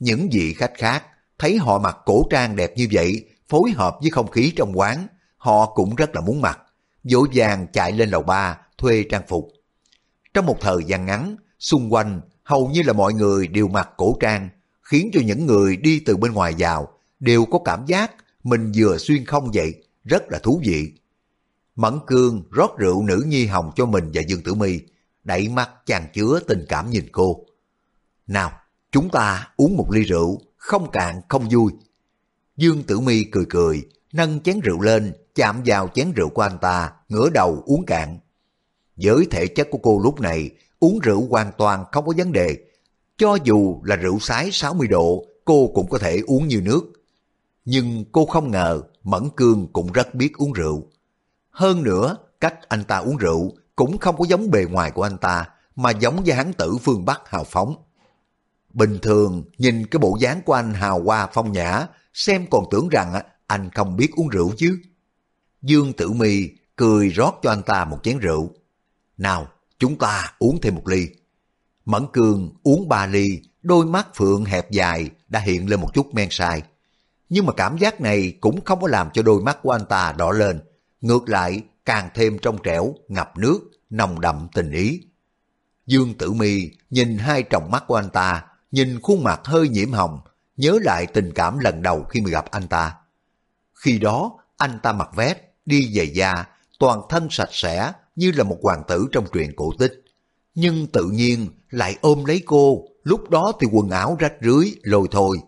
Speaker 1: Những vị khách khác thấy họ mặc cổ trang đẹp như vậy, phối hợp với không khí trong quán, họ cũng rất là muốn mặc, dỗ dàng chạy lên lầu ba thuê trang phục. Trong một thời gian ngắn, xung quanh hầu như là mọi người đều mặc cổ trang, khiến cho những người đi từ bên ngoài vào đều có cảm giác mình vừa xuyên không vậy, rất là thú vị. Mẫn Cương rót rượu nữ nhi hồng cho mình và Dương Tử My, đẩy mắt chàng chứa tình cảm nhìn cô. Nào, chúng ta uống một ly rượu, không cạn không vui. Dương Tử Mi cười cười, nâng chén rượu lên, chạm vào chén rượu của anh ta, ngửa đầu uống cạn. Với thể chất của cô lúc này, uống rượu hoàn toàn không có vấn đề. Cho dù là rượu sái 60 độ, cô cũng có thể uống như nước. Nhưng cô không ngờ Mẫn Cương cũng rất biết uống rượu. Hơn nữa, cách anh ta uống rượu cũng không có giống bề ngoài của anh ta, mà giống với hắn tử phương Bắc hào phóng. Bình thường, nhìn cái bộ dáng của anh hào hoa phong nhã, xem còn tưởng rằng anh không biết uống rượu chứ. Dương Tử Mi cười rót cho anh ta một chén rượu. Nào, chúng ta uống thêm một ly. Mẫn cường uống ba ly, đôi mắt phượng hẹp dài đã hiện lên một chút men sai. Nhưng mà cảm giác này cũng không có làm cho đôi mắt của anh ta đỏ lên. Ngược lại, càng thêm trong trẻo, ngập nước, nồng đậm tình ý. Dương Tử Mi nhìn hai tròng mắt của anh ta, nhìn khuôn mặt hơi nhiễm hồng, nhớ lại tình cảm lần đầu khi mà gặp anh ta. Khi đó, anh ta mặc vest, đi giày da, toàn thân sạch sẽ như là một hoàng tử trong truyện cổ tích. Nhưng tự nhiên lại ôm lấy cô, lúc đó thì quần áo rách rưới, lôi thôi.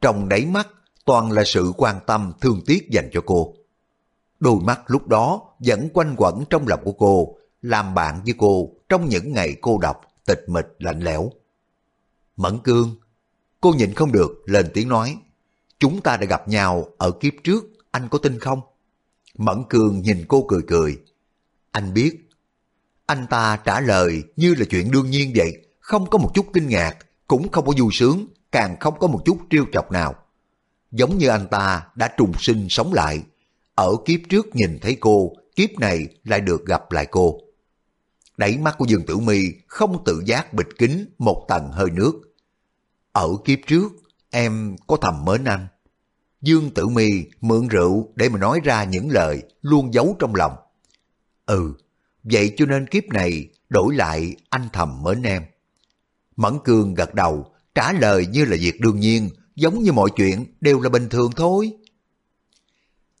Speaker 1: Trong đáy mắt toàn là sự quan tâm, thương tiếc dành cho cô. Đôi mắt lúc đó vẫn quanh quẩn trong lòng của cô, làm bạn với cô trong những ngày cô độc, tịch mịch, lạnh lẽo. Mẫn cương, cô nhịn không được, lên tiếng nói, chúng ta đã gặp nhau ở kiếp trước, anh có tin không? Mẫn cương nhìn cô cười cười, anh biết. Anh ta trả lời như là chuyện đương nhiên vậy, không có một chút kinh ngạc, cũng không có vui sướng, càng không có một chút trêu chọc nào. Giống như anh ta đã trùng sinh sống lại, ở kiếp trước nhìn thấy cô, kiếp này lại được gặp lại cô. Đẩy mắt của Dương Tử Mi không tự giác bịt kín một tầng hơi nước. Ở kiếp trước, em có thầm mến anh. Dương Tử Mi mượn rượu để mà nói ra những lời luôn giấu trong lòng. Ừ, vậy cho nên kiếp này đổi lại anh thầm mến em. Mẫn Cương gật đầu, trả lời như là việc đương nhiên, giống như mọi chuyện đều là bình thường thôi.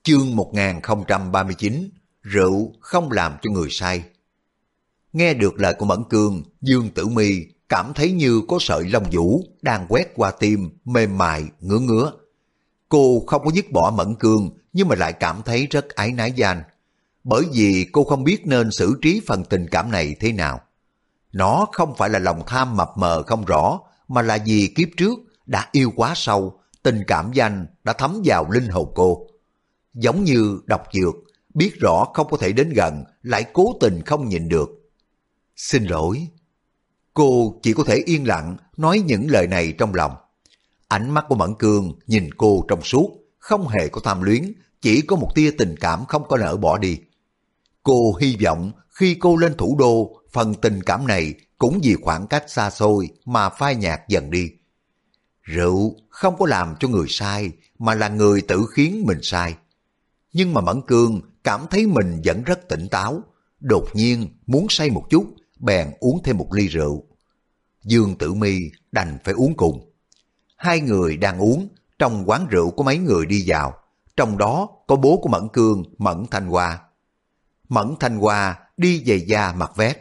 Speaker 1: Chương 1039 Rượu không làm cho người say Nghe được lời của Mẫn Cương, Dương Tử Mi cảm thấy như có sợi lông vũ đang quét qua tim, mềm mại, ngứa ngứa. Cô không có dứt bỏ Mẫn Cương, nhưng mà lại cảm thấy rất ái nái gian Bởi vì cô không biết nên xử trí phần tình cảm này thế nào. Nó không phải là lòng tham mập mờ không rõ, mà là vì kiếp trước đã yêu quá sâu, tình cảm danh đã thấm vào linh hồn cô. Giống như độc dược, biết rõ không có thể đến gần, lại cố tình không nhịn được. Xin lỗi. Cô chỉ có thể yên lặng nói những lời này trong lòng. Ánh mắt của Mẫn Cương nhìn cô trong suốt, không hề có tham luyến, chỉ có một tia tình cảm không có nỡ bỏ đi. Cô hy vọng khi cô lên thủ đô, phần tình cảm này cũng vì khoảng cách xa xôi mà phai nhạt dần đi. Rượu không có làm cho người sai, mà là người tự khiến mình sai. Nhưng mà Mẫn Cương cảm thấy mình vẫn rất tỉnh táo, đột nhiên muốn say một chút, bèn uống thêm một ly rượu. Dương Tử Mi đành phải uống cùng. Hai người đang uống, trong quán rượu có mấy người đi vào, trong đó có bố của Mẫn Cương, Mẫn Thanh Hoa. Mẫn Thanh Hoa đi về da mặt vét,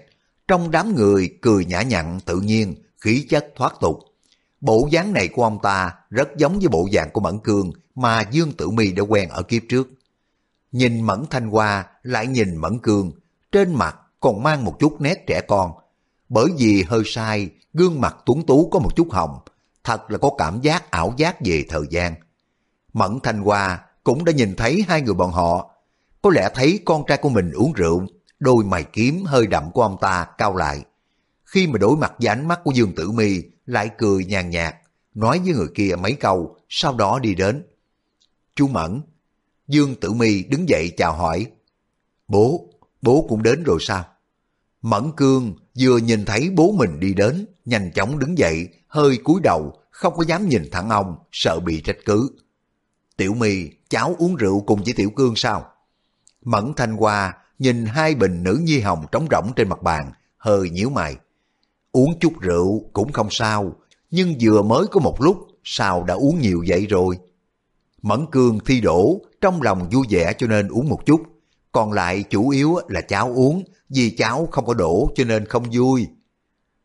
Speaker 1: trong đám người cười nhã nhặn tự nhiên, khí chất thoát tục. Bộ dáng này của ông ta rất giống với bộ dạng của Mẫn Cương mà Dương Tử Mi đã quen ở kiếp trước. Nhìn Mẫn Thanh Hoa lại nhìn Mẫn Cương, trên mặt còn mang một chút nét trẻ con. Bởi vì hơi sai, gương mặt tuấn tú có một chút hồng, thật là có cảm giác ảo giác về thời gian. Mẫn Thanh Hoa cũng đã nhìn thấy hai người bọn họ, có lẽ thấy con trai của mình uống rượu, đôi mày kiếm hơi đậm của ông ta cao lại. Khi mà đối mặt với ánh mắt của Dương Tử Mi lại cười nhàn nhạt, nói với người kia mấy câu, sau đó đi đến. Chú Mẫn, Dương Tử Mi đứng dậy chào hỏi. Bố, bố cũng đến rồi sao? Mẫn Cương vừa nhìn thấy bố mình đi đến, nhanh chóng đứng dậy, hơi cúi đầu, không có dám nhìn thẳng ông, sợ bị trách cứ. Tiểu mì cháu uống rượu cùng với Tiểu Cương sao? Mẫn Thanh Hoa nhìn hai bình nữ nhi hồng trống rỗng trên mặt bàn, hơi nhíu mày. Uống chút rượu cũng không sao, nhưng vừa mới có một lúc, sao đã uống nhiều vậy rồi? Mẫn Cương thi đổ, trong lòng vui vẻ cho nên uống một chút, còn lại chủ yếu là cháu uống, vì cháu không có đổ cho nên không vui.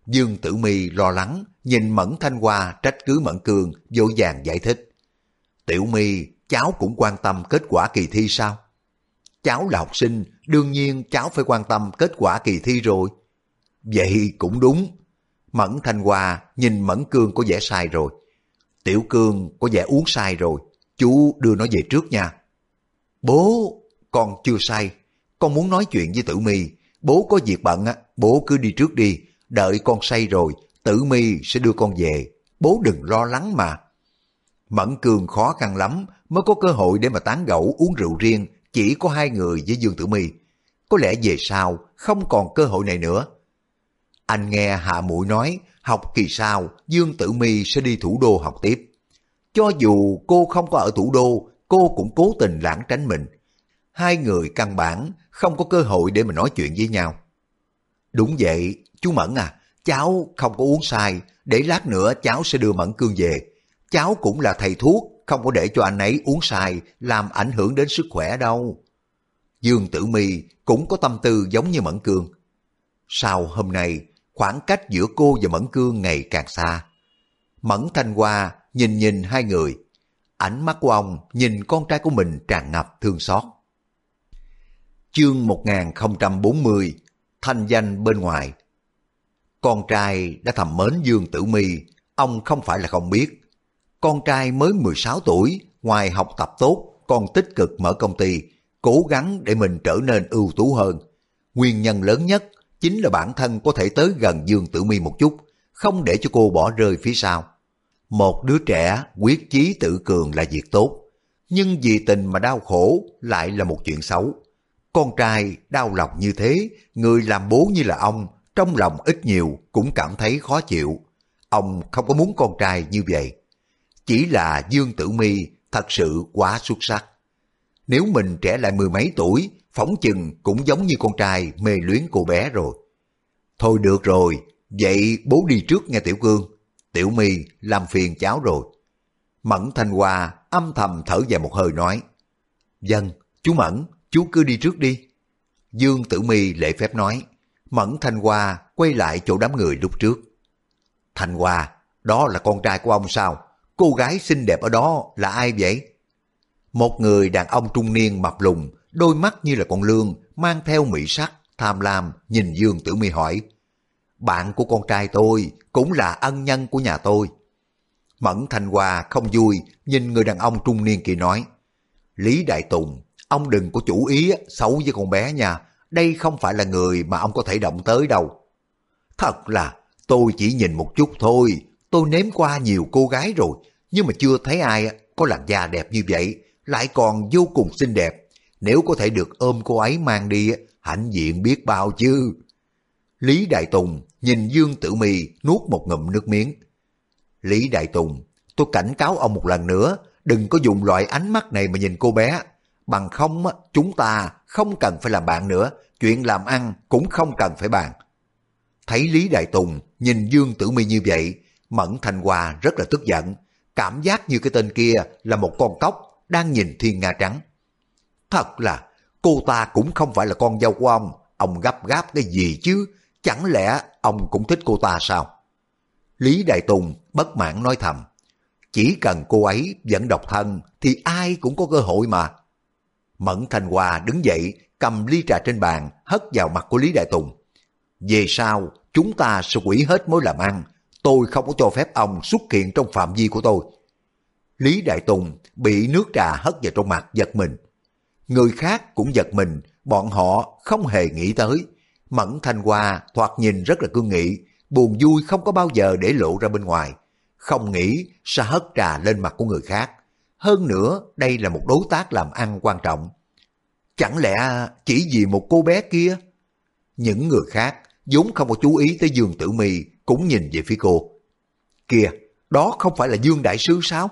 Speaker 1: Dương Tử Mi lo lắng, nhìn Mẫn Thanh Hoa trách cứ Mẫn cường vội dàng giải thích. Tiểu Mi, cháu cũng quan tâm kết quả kỳ thi sao? Cháu là học sinh, đương nhiên cháu phải quan tâm kết quả kỳ thi rồi. Vậy cũng đúng. Mẫn Thanh Hoa nhìn Mẫn Cương có vẻ sai rồi. Tiểu Cương có vẻ uống sai rồi. Chú đưa nó về trước nha. Bố, con chưa say. Con muốn nói chuyện với Tử Mi. Bố có việc bận, á, bố cứ đi trước đi. Đợi con say rồi, Tử Mi sẽ đưa con về. Bố đừng lo lắng mà. Mẫn cường khó khăn lắm mới có cơ hội để mà tán gẫu uống rượu riêng chỉ có hai người với Dương Tử Mi. Có lẽ về sau không còn cơ hội này nữa. Anh nghe Hạ Mũi nói học kỳ sau Dương Tử Mi sẽ đi thủ đô học tiếp. Cho dù cô không có ở thủ đô, cô cũng cố tình lãng tránh mình. Hai người căn bản không có cơ hội để mà nói chuyện với nhau. Đúng vậy, chú Mẫn à, cháu không có uống sai, để lát nữa cháu sẽ đưa Mẫn Cương về. Cháu cũng là thầy thuốc, không có để cho anh ấy uống sai, làm ảnh hưởng đến sức khỏe đâu. Dương Tử Mi cũng có tâm tư giống như Mẫn Cương. Sau hôm nay, khoảng cách giữa cô và Mẫn Cương ngày càng xa. Mẫn Thanh Hoa nhìn nhìn hai người, ánh mắt của ông nhìn con trai của mình tràn ngập thương xót. Chương 1040 Thanh danh bên ngoài Con trai đã thầm mến Dương Tử Mi, ông không phải là không biết. Con trai mới 16 tuổi, ngoài học tập tốt, còn tích cực mở công ty, cố gắng để mình trở nên ưu tú hơn. Nguyên nhân lớn nhất chính là bản thân có thể tới gần Dương Tử Mi một chút, không để cho cô bỏ rơi phía sau. Một đứa trẻ quyết chí tự cường là việc tốt, nhưng vì tình mà đau khổ lại là một chuyện xấu. Con trai đau lòng như thế, người làm bố như là ông, trong lòng ít nhiều cũng cảm thấy khó chịu. Ông không có muốn con trai như vậy. Chỉ là Dương Tử Mi thật sự quá xuất sắc. Nếu mình trẻ lại mười mấy tuổi, phóng chừng cũng giống như con trai mê luyến cô bé rồi. Thôi được rồi, vậy bố đi trước nghe Tiểu Cương. Tiểu mi làm phiền cháu rồi. Mẫn Thanh Hoa âm thầm thở dài một hơi nói. Dân, chú Mẫn, chú cứ đi trước đi. Dương Tử My lễ phép nói. Mẫn Thanh Hoa quay lại chỗ đám người lúc trước. Thanh Hoa, đó là con trai của ông sao? Cô gái xinh đẹp ở đó là ai vậy? Một người đàn ông trung niên mập lùng, đôi mắt như là con lương, mang theo mỹ sắc, tham lam, nhìn Dương Tử Mi hỏi. Bạn của con trai tôi, cũng là ân nhân của nhà tôi. Mẫn Thanh Hoa không vui, nhìn người đàn ông trung niên kia nói. Lý Đại Tùng, ông đừng có chủ ý xấu với con bé nha, đây không phải là người mà ông có thể động tới đâu. Thật là, tôi chỉ nhìn một chút thôi, tôi nếm qua nhiều cô gái rồi, nhưng mà chưa thấy ai có làn da đẹp như vậy, lại còn vô cùng xinh đẹp. Nếu có thể được ôm cô ấy mang đi, hạnh diện biết bao chứ. Lý Đại Tùng nhìn Dương Tử mì nuốt một ngụm nước miếng. Lý Đại Tùng, tôi cảnh cáo ông một lần nữa, đừng có dùng loại ánh mắt này mà nhìn cô bé. Bằng không, chúng ta không cần phải làm bạn nữa, chuyện làm ăn cũng không cần phải bàn. Thấy Lý Đại Tùng nhìn Dương Tử Mi như vậy, Mẫn Thanh Hoa rất là tức giận, cảm giác như cái tên kia là một con cóc đang nhìn thiên nga trắng. Thật là, cô ta cũng không phải là con dâu của ông, ông gấp gáp cái gì chứ, chẳng lẽ ông cũng thích cô ta sao? Lý Đại Tùng bất mãn nói thầm, chỉ cần cô ấy vẫn độc thân thì ai cũng có cơ hội mà. Mẫn Thanh Hoa đứng dậy cầm ly trà trên bàn hất vào mặt của Lý Đại Tùng. Về sau, chúng ta sẽ quỷ hết mối làm ăn, tôi không có cho phép ông xuất hiện trong phạm vi của tôi. Lý Đại Tùng bị nước trà hất vào trong mặt giật mình. Người khác cũng giật mình, bọn họ không hề nghĩ tới. Mẫn Thanh Hoa thoạt nhìn rất là cương nghị, buồn vui không có bao giờ để lộ ra bên ngoài. Không nghĩ sẽ hất trà lên mặt của người khác. Hơn nữa, đây là một đối tác làm ăn quan trọng. Chẳng lẽ chỉ vì một cô bé kia? Những người khác vốn không có chú ý tới Dương Tử Mi cũng nhìn về phía cô. Kìa, đó không phải là Dương Đại Sư sao?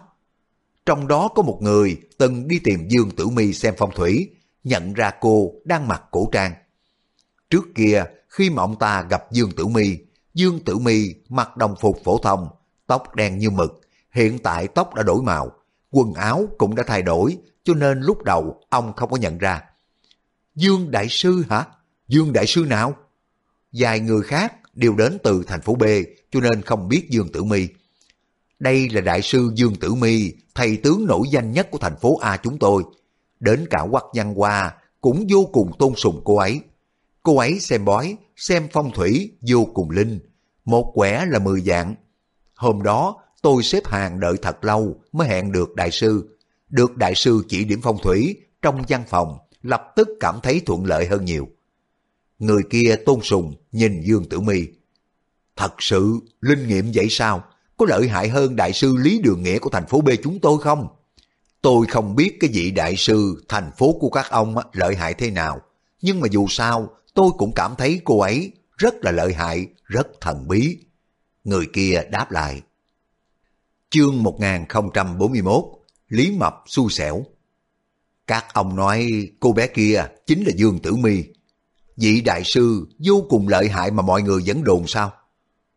Speaker 1: Trong đó có một người từng đi tìm Dương Tử Mi xem phong thủy, nhận ra cô đang mặc cổ trang. Trước kia, khi mà ông ta gặp Dương Tử Mi, Dương Tử Mi mặc đồng phục phổ thông, tóc đen như mực, hiện tại tóc đã đổi màu, quần áo cũng đã thay đổi, cho nên lúc đầu ông không có nhận ra. Dương Đại Sư hả? Dương Đại Sư nào? Vài người khác đều đến từ thành phố B cho nên không biết Dương Tử Mi. Đây là Đại sư Dương Tử Mi, thầy tướng nổi danh nhất của thành phố A chúng tôi. Đến cả quắc văn hoa cũng vô cùng tôn sùng cô ấy. Cô ấy xem bói, xem phong thủy vô cùng linh. Một quẻ là mười dạng. Hôm đó tôi xếp hàng đợi thật lâu mới hẹn được đại sư. Được đại sư chỉ điểm phong thủy trong văn phòng, lập tức cảm thấy thuận lợi hơn nhiều. Người kia tôn sùng nhìn Dương Tử Mi. Thật sự, linh nghiệm vậy sao? Có lợi hại hơn đại sư Lý Đường Nghĩa của thành phố B chúng tôi không? Tôi không biết cái vị đại sư thành phố của các ông lợi hại thế nào. Nhưng mà dù sao, tôi cũng cảm thấy cô ấy rất là lợi hại, rất thần bí. Người kia đáp lại. Chương 1041 Lý Mập xui xẻo Các ông nói cô bé kia chính là Dương Tử Mi Vị đại sư vô cùng lợi hại mà mọi người vẫn đồn sao?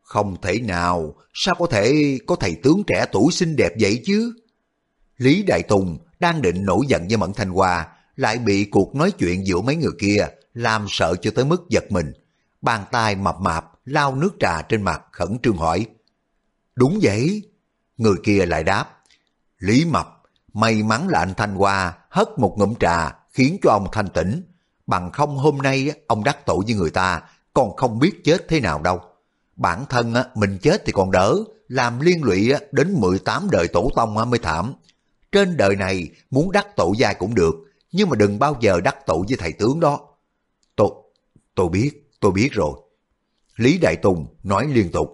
Speaker 1: Không thể nào, sao có thể có thầy tướng trẻ tuổi xinh đẹp vậy chứ? Lý Đại Tùng đang định nổi giận với Mẫn Thanh Hoa, lại bị cuộc nói chuyện giữa mấy người kia làm sợ cho tới mức giật mình. Bàn tay mập mạp lao nước trà trên mặt khẩn trương hỏi. Đúng vậy. Người kia lại đáp. Lý Mập, may mắn là anh Thanh Hoa hất một ngụm trà khiến cho ông thanh tỉnh. Bằng không hôm nay ông đắc tội với người ta còn không biết chết thế nào đâu. Bản thân mình chết thì còn đỡ, làm liên lụy đến 18 đời tổ tông mới thảm. Trên đời này muốn đắc tội dai cũng được, nhưng mà đừng bao giờ đắc tội với thầy tướng đó. Tôi, tôi biết, tôi biết rồi. Lý Đại Tùng nói liên tục.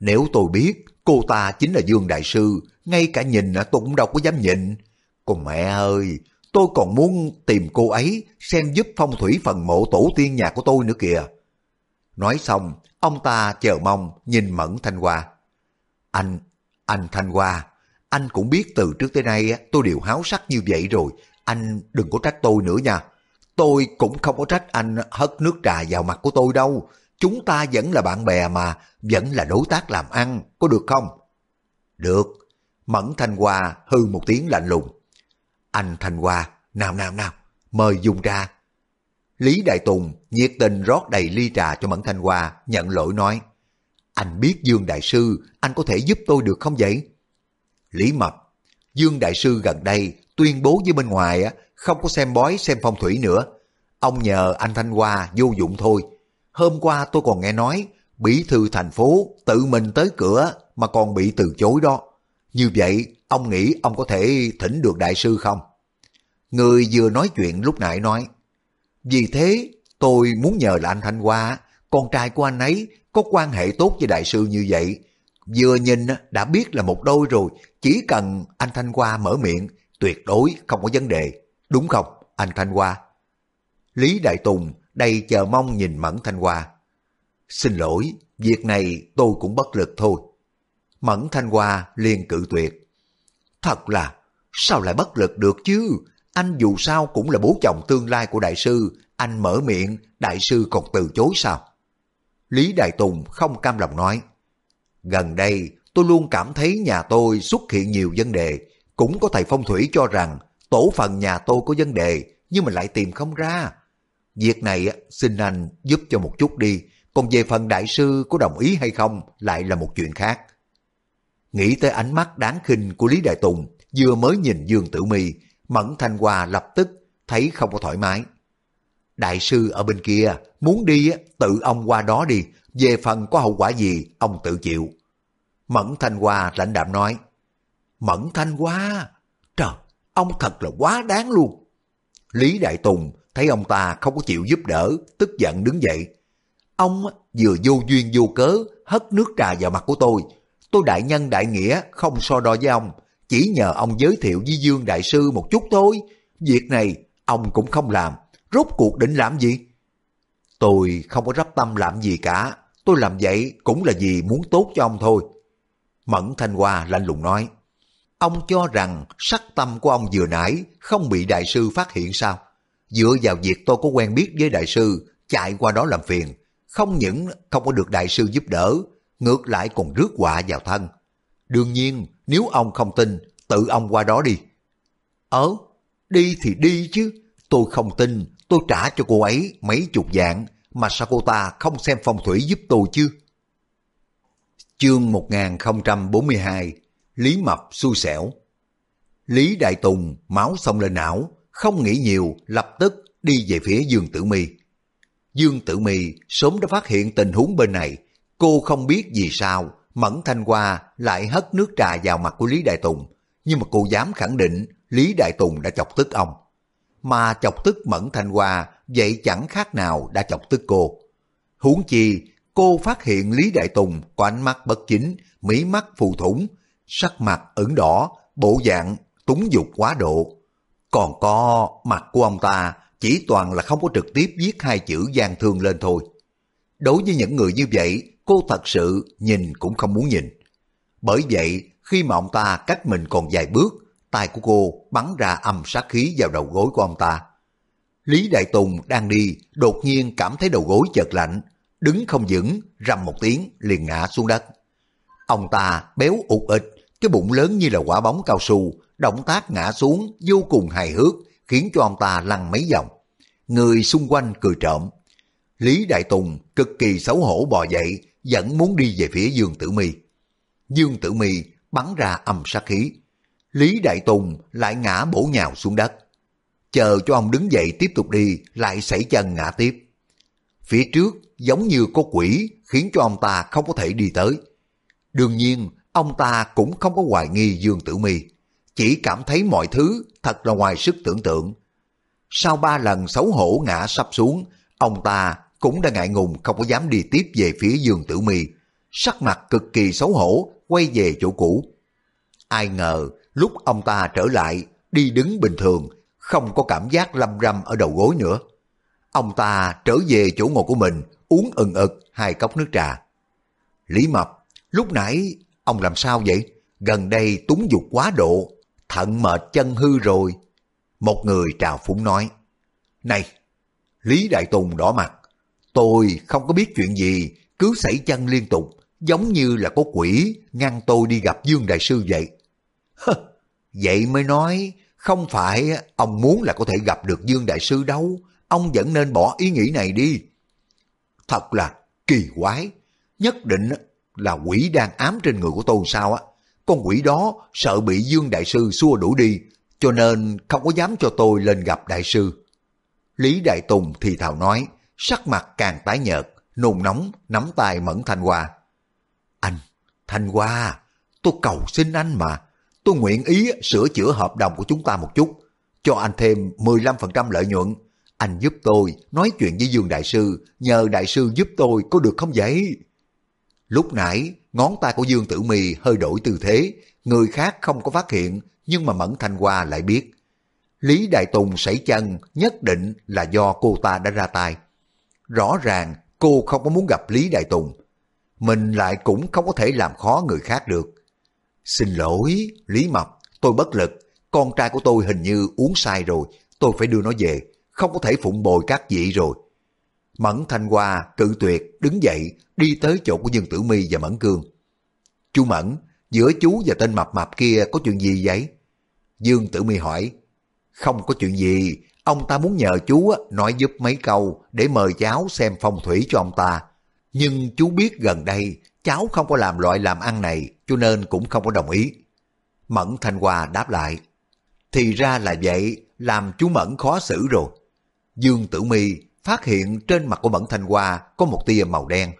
Speaker 1: Nếu tôi biết cô ta chính là Dương Đại Sư, ngay cả nhìn tôi cũng đâu có dám nhìn. Còn mẹ ơi, tôi còn muốn tìm cô ấy xem giúp phong thủy phần mộ tổ tiên nhà của tôi nữa kìa. Nói xong, ông ta chờ mong nhìn Mẫn Thanh Hoa. Anh, anh Thanh Hoa, anh cũng biết từ trước tới nay tôi đều háo sắc như vậy rồi, anh đừng có trách tôi nữa nha. Tôi cũng không có trách anh hất nước trà vào mặt của tôi đâu. Chúng ta vẫn là bạn bè mà, vẫn là đối tác làm ăn, có được không? Được. Mẫn Thanh Hoa hư một tiếng lạnh lùng. Anh Thanh Hoa, nào nào nào, mời dùng ra. Lý Đại Tùng nhiệt tình rót đầy ly trà cho Mẫn Thanh Hoa, nhận lỗi nói. Anh biết Dương Đại Sư, anh có thể giúp tôi được không vậy? Lý Mập, Dương Đại Sư gần đây tuyên bố với bên ngoài không có xem bói xem phong thủy nữa. Ông nhờ anh Thanh Hoa vô dụng thôi. Hôm qua tôi còn nghe nói bí thư thành phố tự mình tới cửa mà còn bị từ chối đó. Như vậy, ông nghĩ ông có thể thỉnh được đại sư không? Người vừa nói chuyện lúc nãy nói, vì thế tôi muốn nhờ là anh Thanh Hoa, con trai của anh ấy có quan hệ tốt với đại sư như vậy. Vừa nhìn đã biết là một đôi rồi, chỉ cần anh Thanh Hoa mở miệng, tuyệt đối không có vấn đề. Đúng không, anh Thanh Hoa? Lý Đại Tùng đầy chờ mong nhìn Mẫn Thanh Hoa. Xin lỗi, việc này tôi cũng bất lực thôi. Mẫn Thanh Hoa liền cự tuyệt. Thật là, sao lại bất lực được chứ? Anh dù sao cũng là bố chồng tương lai của đại sư, anh mở miệng, đại sư còn từ chối sao? Lý Đại Tùng không cam lòng nói. Gần đây, tôi luôn cảm thấy nhà tôi xuất hiện nhiều vấn đề. Cũng có thầy phong thủy cho rằng tổ phần nhà tôi có vấn đề, nhưng mà lại tìm không ra. Việc này xin anh giúp cho một chút đi, còn về phần đại sư có đồng ý hay không lại là một chuyện khác. Nghĩ tới ánh mắt đáng khinh của Lý Đại Tùng, vừa mới nhìn Dương Tử Mi, Mẫn Thanh Hoa lập tức thấy không có thoải mái. Đại sư ở bên kia, muốn đi tự ông qua đó đi, về phần có hậu quả gì, ông tự chịu. Mẫn Thanh Hoa lãnh đạm nói, Mẫn Thanh Hoa, trời, ông thật là quá đáng luôn. Lý Đại Tùng thấy ông ta không có chịu giúp đỡ, tức giận đứng dậy. Ông vừa vô duyên vô cớ hất nước trà vào mặt của tôi. Tôi đại nhân đại nghĩa không so đo với ông, chỉ nhờ ông giới thiệu với Dương Đại Sư một chút thôi. Việc này ông cũng không làm, rốt cuộc định làm gì? Tôi không có rắp tâm làm gì cả, tôi làm vậy cũng là vì muốn tốt cho ông thôi. Mẫn Thanh Hoa lạnh lùng nói, ông cho rằng sắc tâm của ông vừa nãy không bị đại sư phát hiện sao? Dựa vào việc tôi có quen biết với đại sư, chạy qua đó làm phiền, không những không có được đại sư giúp đỡ, ngược lại còn rước họa vào thân. Đương nhiên, nếu ông không tin, tự ông qua đó đi. Ờ, đi thì đi chứ, tôi không tin, tôi trả cho cô ấy mấy chục dạng, mà sao cô ta không xem phong thủy giúp tôi chứ? Chương 1042 Lý Mập xui xẻo Lý Đại Tùng máu xông lên não, không nghĩ nhiều, lập tức đi về phía Dương Tử Mi. Dương Tử Mi sớm đã phát hiện tình huống bên này, cô không biết vì sao Mẫn Thanh Hoa lại hất nước trà vào mặt của Lý Đại Tùng, nhưng mà cô dám khẳng định Lý Đại Tùng đã chọc tức ông. Mà chọc tức Mẫn Thanh Hoa vậy chẳng khác nào đã chọc tức cô. Huống chi, cô phát hiện Lý Đại Tùng có ánh mắt bất chính, mí mắt phù thủng, sắc mặt ửng đỏ, bộ dạng túng dục quá độ. Còn có mặt của ông ta chỉ toàn là không có trực tiếp viết hai chữ gian thương lên thôi. Đối với những người như vậy, cô thật sự nhìn cũng không muốn nhìn. Bởi vậy, khi mà ông ta cách mình còn vài bước, tay của cô bắn ra âm sát khí vào đầu gối của ông ta. Lý Đại Tùng đang đi, đột nhiên cảm thấy đầu gối chợt lạnh, đứng không vững, rầm một tiếng liền ngã xuống đất. Ông ta béo ụt ịch, cái bụng lớn như là quả bóng cao su, động tác ngã xuống vô cùng hài hước, khiến cho ông ta lăn mấy vòng. Người xung quanh cười trộm. Lý Đại Tùng cực kỳ xấu hổ bò dậy, vẫn muốn đi về phía Dương Tử Mi. Dương Tử Mi bắn ra âm sát khí. Lý Đại Tùng lại ngã bổ nhào xuống đất. Chờ cho ông đứng dậy tiếp tục đi, lại sảy chân ngã tiếp. Phía trước giống như có quỷ khiến cho ông ta không có thể đi tới. Đương nhiên, ông ta cũng không có hoài nghi Dương Tử Mi, chỉ cảm thấy mọi thứ thật là ngoài sức tưởng tượng. Sau ba lần xấu hổ ngã sắp xuống, ông ta cũng đã ngại ngùng không có dám đi tiếp về phía giường Tử Mi, sắc mặt cực kỳ xấu hổ quay về chỗ cũ. Ai ngờ lúc ông ta trở lại đi đứng bình thường, không có cảm giác lâm râm ở đầu gối nữa. Ông ta trở về chỗ ngồi của mình, uống ừng ực hai cốc nước trà. Lý Mập, lúc nãy ông làm sao vậy? Gần đây túng dục quá độ, thận mệt chân hư rồi. Một người trào phúng nói, Này, Lý Đại Tùng đỏ mặt, tôi không có biết chuyện gì, cứ xảy chân liên tục, giống như là có quỷ ngăn tôi đi gặp Dương Đại Sư vậy. Hơ, vậy mới nói, không phải ông muốn là có thể gặp được Dương Đại Sư đâu, ông vẫn nên bỏ ý nghĩ này đi. Thật là kỳ quái, nhất định là quỷ đang ám trên người của tôi sao á. Con quỷ đó sợ bị Dương Đại Sư xua đuổi đi, cho nên không có dám cho tôi lên gặp Đại Sư. Lý Đại Tùng thì thào nói, sắc mặt càng tái nhợt, nôn nóng, nắm tay Mẫn Thanh Hoa. Anh, Thanh Hoa, tôi cầu xin anh mà, tôi nguyện ý sửa chữa hợp đồng của chúng ta một chút, cho anh thêm 15% lợi nhuận. Anh giúp tôi nói chuyện với Dương Đại Sư, nhờ Đại Sư giúp tôi có được không vậy? Lúc nãy, ngón tay của Dương Tử Mì hơi đổi tư thế, người khác không có phát hiện, nhưng mà Mẫn Thanh Hoa lại biết. Lý Đại Tùng sảy chân nhất định là do cô ta đã ra tay. Rõ ràng cô không có muốn gặp Lý Đại Tùng. Mình lại cũng không có thể làm khó người khác được. Xin lỗi, Lý Mập, tôi bất lực. Con trai của tôi hình như uống sai rồi, tôi phải đưa nó về, không có thể phụng bồi các vị rồi. Mẫn Thanh Hoa cự tuyệt đứng dậy đi tới chỗ của Dương Tử Mi và Mẫn Cương. Chú Mẫn, giữa chú và tên mập mập kia có chuyện gì vậy? Dương Tử Mi hỏi. Không có chuyện gì, ông ta muốn nhờ chú nói giúp mấy câu để mời cháu xem phong thủy cho ông ta. Nhưng chú biết gần đây cháu không có làm loại làm ăn này cho nên cũng không có đồng ý. Mẫn Thanh Hoa đáp lại. Thì ra là vậy, làm chú Mẫn khó xử rồi. Dương Tử Mi phát hiện trên mặt của Mẫn Thanh Hoa có một tia màu đen.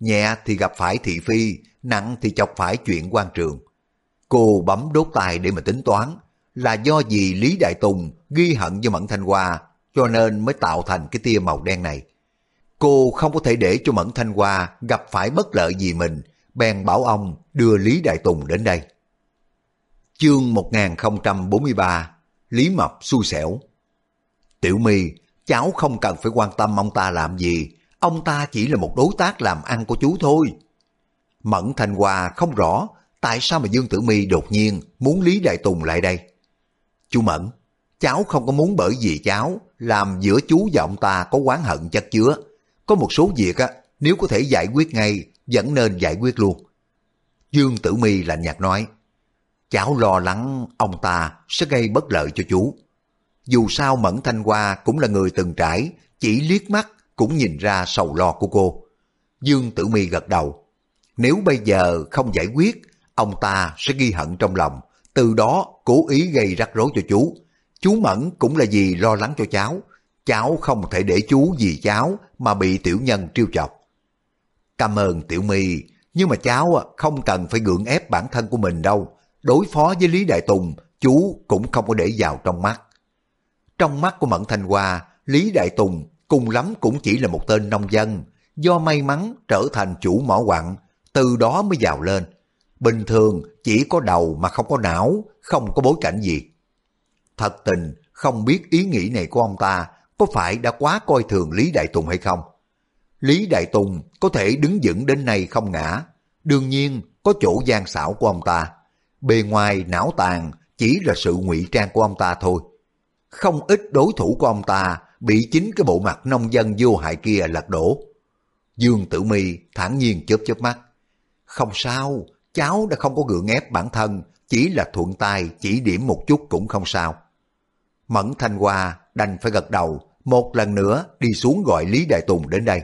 Speaker 1: Nhẹ thì gặp phải thị phi, nặng thì chọc phải chuyện quan trường. Cô bấm đốt tay để mà tính toán, là do gì Lý Đại Tùng ghi hận với Mẫn Thanh Hoa, cho nên mới tạo thành cái tia màu đen này. Cô không có thể để cho Mẫn Thanh Hoa gặp phải bất lợi gì mình, bèn bảo ông đưa Lý Đại Tùng đến đây. Chương 1043 Lý Mập xui xẻo Tiểu My, cháu không cần phải quan tâm ông ta làm gì, ông ta chỉ là một đối tác làm ăn của chú thôi. Mẫn Thanh hòa không rõ tại sao mà Dương Tử Mi đột nhiên muốn Lý Đại Tùng lại đây. Chú Mẫn, cháu không có muốn bởi vì cháu làm giữa chú và ông ta có oán hận chất chứa. Có một số việc á, nếu có thể giải quyết ngay, vẫn nên giải quyết luôn. Dương Tử Mi lạnh nhạt nói, cháu lo lắng ông ta sẽ gây bất lợi cho chú dù sao Mẫn Thanh Hoa cũng là người từng trải, chỉ liếc mắt cũng nhìn ra sầu lo của cô. Dương Tử Mi gật đầu. Nếu bây giờ không giải quyết, ông ta sẽ ghi hận trong lòng, từ đó cố ý gây rắc rối cho chú. Chú Mẫn cũng là vì lo lắng cho cháu, cháu không thể để chú vì cháu mà bị tiểu nhân trêu chọc. Cảm ơn tiểu my, nhưng mà cháu à, không cần phải gượng ép bản thân của mình đâu. Đối phó với Lý Đại Tùng, chú cũng không có để vào trong mắt. Trong mắt của Mẫn Thanh Hoa, Lý Đại Tùng cùng lắm cũng chỉ là một tên nông dân, do may mắn trở thành chủ mỏ quặng, từ đó mới giàu lên. Bình thường chỉ có đầu mà không có não, không có bối cảnh gì. Thật tình, không biết ý nghĩ này của ông ta có phải đã quá coi thường Lý Đại Tùng hay không? Lý Đại Tùng có thể đứng vững đến nay không ngã, đương nhiên có chỗ gian xảo của ông ta. Bề ngoài não tàn chỉ là sự ngụy trang của ông ta thôi. Không ít đối thủ của ông ta bị chính cái bộ mặt nông dân vô hại kia lật đổ. Dương Tử Mi thản nhiên chớp chớp mắt. Không sao, cháu đã không có gượng ép bản thân, chỉ là thuận tay chỉ điểm một chút cũng không sao. Mẫn Thanh Hoa đành phải gật đầu, một lần nữa đi xuống gọi Lý Đại Tùng đến đây.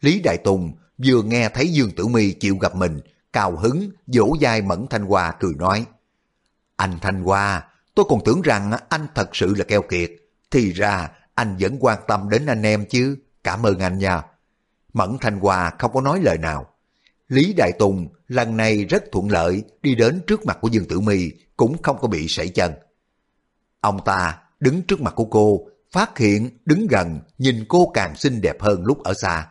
Speaker 1: Lý Đại Tùng vừa nghe thấy Dương Tử Mi chịu gặp mình, cào hứng, vỗ vai Mẫn Thanh Hoa cười nói. Anh Thanh Hoa, tôi còn tưởng rằng anh thật sự là keo kiệt, thì ra anh vẫn quan tâm đến anh em chứ, cảm ơn anh nha. Mẫn Thanh hòa không có nói lời nào. Lý Đại Tùng lần này rất thuận lợi đi đến trước mặt của Dương Tử my cũng không có bị sảy chân. Ông ta đứng trước mặt của cô, phát hiện đứng gần nhìn cô càng xinh đẹp hơn lúc ở xa.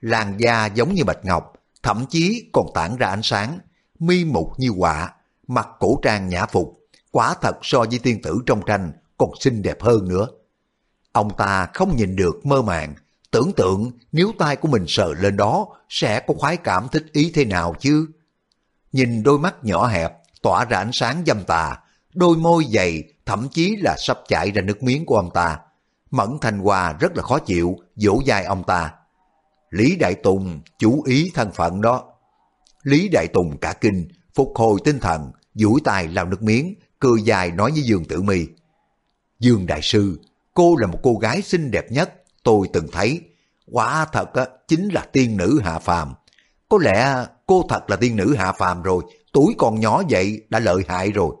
Speaker 1: Làn da giống như bạch ngọc, thậm chí còn tản ra ánh sáng, mi mục như họa, mặt cổ trang nhã phục, quả thật so với tiên tử trong tranh còn xinh đẹp hơn nữa. Ông ta không nhìn được mơ màng, tưởng tượng nếu tay của mình sờ lên đó sẽ có khoái cảm thích ý thế nào chứ. Nhìn đôi mắt nhỏ hẹp, tỏa ra ánh sáng dâm tà, đôi môi dày thậm chí là sắp chảy ra nước miếng của ông ta. Mẫn Thanh Hoa rất là khó chịu, vỗ vai ông ta. Lý Đại Tùng chú ý thân phận đó. Lý Đại Tùng cả kinh, phục hồi tinh thần, duỗi tay lao nước miếng, cười dài nói với Dương Tử Mi. Dương Đại Sư, cô là một cô gái xinh đẹp nhất tôi từng thấy. Quả thật á, chính là tiên nữ hạ phàm. Có lẽ cô thật là tiên nữ hạ phàm rồi, tuổi còn nhỏ vậy đã lợi hại rồi.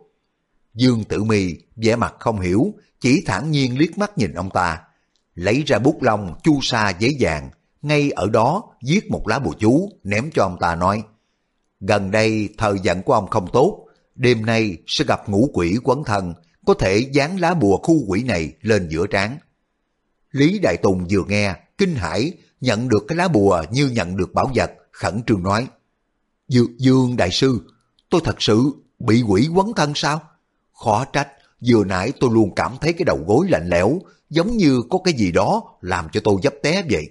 Speaker 1: Dương Tử Mi vẻ mặt không hiểu, chỉ thản nhiên liếc mắt nhìn ông ta. Lấy ra bút lông chu sa giấy vàng, ngay ở đó viết một lá bùa chú ném cho ông ta nói. Gần đây thời giận của ông không tốt, đêm nay sẽ gặp ngũ quỷ quấn thân, có thể dán lá bùa khu quỷ này lên giữa trán. Lý Đại Tùng vừa nghe, kinh hãi nhận được cái lá bùa như nhận được bảo vật, khẩn trương nói. Dương, Dương Đại Sư, tôi thật sự bị quỷ quấn thân sao? Khó trách, vừa nãy tôi luôn cảm thấy cái đầu gối lạnh lẽo, giống như có cái gì đó làm cho tôi dấp té vậy.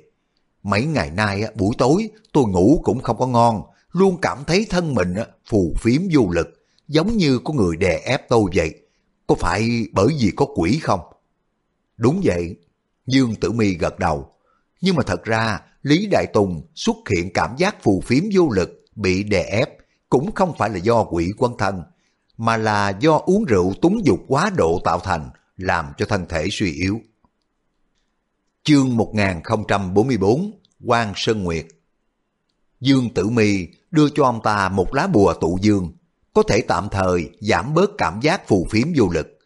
Speaker 1: Mấy ngày nay buổi tối tôi ngủ cũng không có ngon, luôn cảm thấy thân mình phù phiếm vô lực, giống như có người đè ép tôi vậy. Có phải bởi vì có quỷ không? Đúng vậy, Dương Tử Mi gật đầu. Nhưng mà thật ra, Lý Đại Tùng xuất hiện cảm giác phù phiếm vô lực, bị đè ép, cũng không phải là do quỷ quân thân, mà là do uống rượu túng dục quá độ tạo thành, làm cho thân thể suy yếu. Chương 1044 Quan Sơn Nguyệt Dương Tử Mi đưa cho ông ta một lá bùa tụ dương, có thể tạm thời giảm bớt cảm giác phù phiếm vô lực.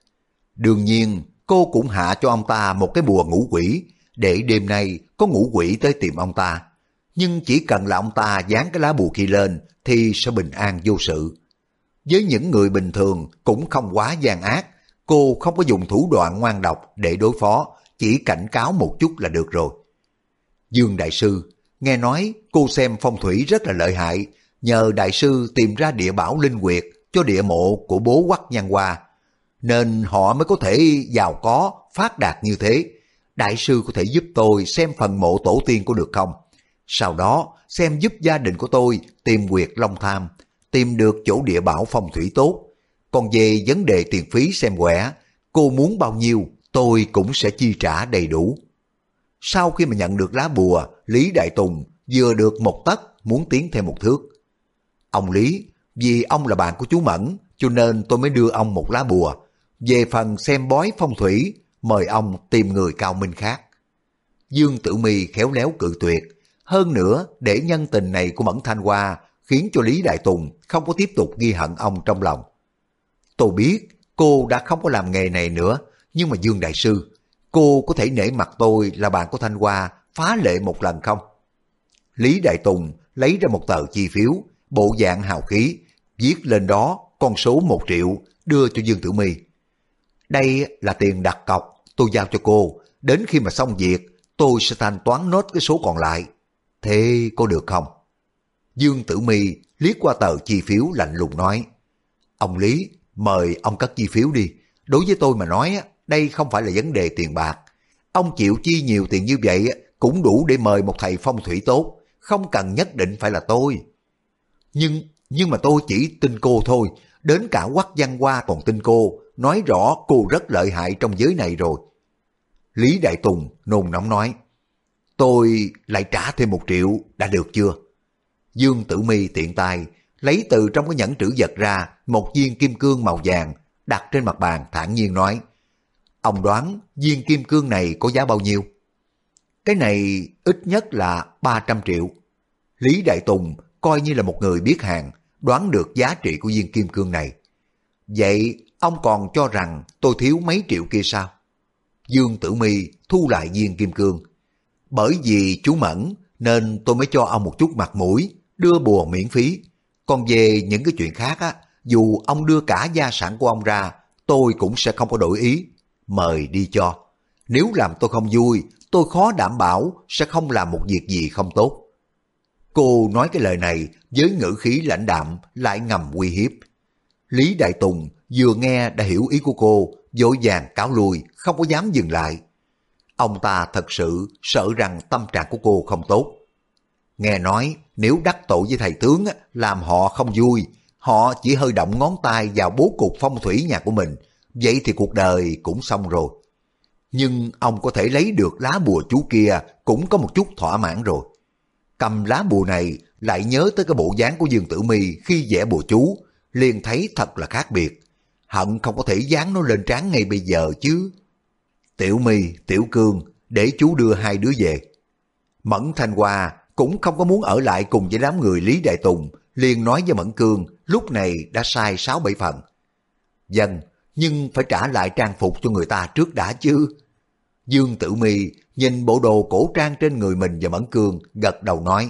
Speaker 1: Đương nhiên, cô cũng hạ cho ông ta một cái bùa ngũ quỷ, để đêm nay có ngũ quỷ tới tìm ông ta. Nhưng chỉ cần là ông ta dán cái lá bùa kia lên thì sẽ bình an vô sự. Với những người bình thường cũng không quá gian ác, cô không có dùng thủ đoạn ngoan độc để đối phó, chỉ cảnh cáo một chút là được rồi. Dương Đại Sư, nghe nói cô xem phong thủy rất là lợi hại, nhờ Đại Sư tìm ra địa bảo linh quyệt cho địa mộ của bố quắc nhan hoa, nên họ mới có thể giàu có, phát đạt như thế. Đại sư có thể giúp tôi xem phần mộ tổ tiên có được không? Sau đó xem giúp gia đình của tôi tìm quyệt long tham, tìm được chỗ địa bảo phong thủy tốt. Còn về vấn đề tiền phí xem quẻ, cô muốn bao nhiêu tôi cũng sẽ chi trả đầy đủ. Sau khi mà nhận được lá bùa, Lý Đại Tùng vừa được một tấc muốn tiến thêm một thước. Ông Lý, vì ông là bạn của chú Mẫn, cho nên tôi mới đưa ông một lá bùa. Về phần xem bói phong thủy, mời ông tìm người cao minh khác. Dương Tử Mi khéo léo cự tuyệt, hơn nữa để nhân tình này của Mẫn Thanh Hoa khiến cho Lý Đại Tùng không có tiếp tục ghi hận ông trong lòng. Tôi biết cô đã không có làm nghề này nữa, nhưng mà Dương Đại Sư, cô có thể nể mặt tôi là bạn của Thanh Hoa phá lệ một lần không? Lý Đại Tùng lấy ra một tờ chi phiếu, bộ dạng hào khí, viết lên đó con số một triệu đưa cho Dương Tử My. Đây là tiền đặt cọc tôi giao cho cô, đến khi mà xong việc tôi sẽ thanh toán nốt cái số còn lại. Thế có được không? Dương Tử My liếc qua tờ chi phiếu lạnh lùng nói, Ông Lý, mời ông cất chi phiếu đi. Đối với tôi mà nói, đây không phải là vấn đề tiền bạc. Ông chịu chi nhiều tiền như vậy cũng đủ để mời một thầy phong thủy tốt, không cần nhất định phải là tôi. Nhưng, nhưng mà tôi chỉ tin cô thôi, đến cả quắc văn hoa còn tin cô, nói rõ cô rất lợi hại trong giới này rồi. Lý Đại Tùng nôn nóng nói, tôi lại trả thêm một triệu, đã được chưa? Dương Tử Mi tiện tay lấy từ trong cái nhẫn trữ vật ra một viên kim cương màu vàng đặt trên mặt bàn thản nhiên nói, ông đoán viên kim cương này có giá bao nhiêu? Cái này ít nhất là 300 triệu. Lý Đại Tùng coi như là một người biết hàng, đoán được giá trị của viên kim cương này. Vậy ông còn cho rằng tôi thiếu mấy triệu kia sao? Dương Tử Mi thu lại viên kim cương. Bởi vì chú Mẫn nên tôi mới cho ông một chút mặt mũi, đưa bùa miễn phí. Còn về những cái chuyện khác á, dù ông đưa cả gia sản của ông ra, tôi cũng sẽ không có đổi ý. Mời đi cho. Nếu làm tôi không vui, tôi khó đảm bảo sẽ không làm một việc gì không tốt. Cô nói cái lời này với ngữ khí lãnh đạm lại ngầm uy hiếp. Lý Đại Tùng vừa nghe đã hiểu ý của cô, dội vàng cáo lui, không có dám dừng lại. Ông ta thật sự sợ rằng tâm trạng của cô không tốt. Nghe nói nếu đắc tội với thầy tướng làm họ không vui, họ chỉ hơi động ngón tay vào bố cục phong thủy nhà của mình, vậy thì cuộc đời cũng xong rồi. Nhưng ông có thể lấy được lá bùa chú kia cũng có một chút thỏa mãn rồi. Cầm lá bùa này lại nhớ tới cái bộ dáng của Dương Tử Mi khi vẽ bùa chú, liền thấy thật là khác biệt. Hận không có thể dán nó lên trán ngay bây giờ chứ. Tiểu Mi, Tiểu Cương, để chú đưa hai đứa về. Mẫn Thanh Hoa cũng không có muốn ở lại cùng với đám người Lý Đại Tùng, liền nói với Mẫn Cương lúc này đã sai sáu bảy phần. Dân, nhưng phải trả lại trang phục cho người ta trước đã chứ. Dương Tử Mi nhìn bộ đồ cổ trang trên người mình và Mẫn Cương, gật đầu nói.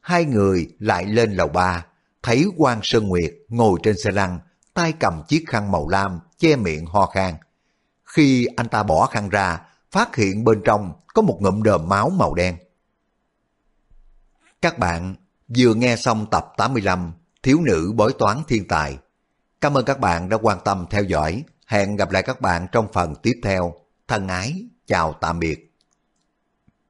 Speaker 1: Hai người lại lên lầu ba, thấy quan Sơn Nguyệt ngồi trên xe lăn, tay cầm chiếc khăn màu lam, che miệng ho khan. Khi anh ta bỏ khăn ra, phát hiện bên trong có một ngụm đờm máu màu đen. Các bạn vừa nghe xong tập 85 Thiếu nữ bói toán thiên tài. Cảm ơn các bạn đã quan tâm theo dõi. Hẹn gặp lại các bạn trong phần tiếp theo. Thân ái, chào tạm biệt.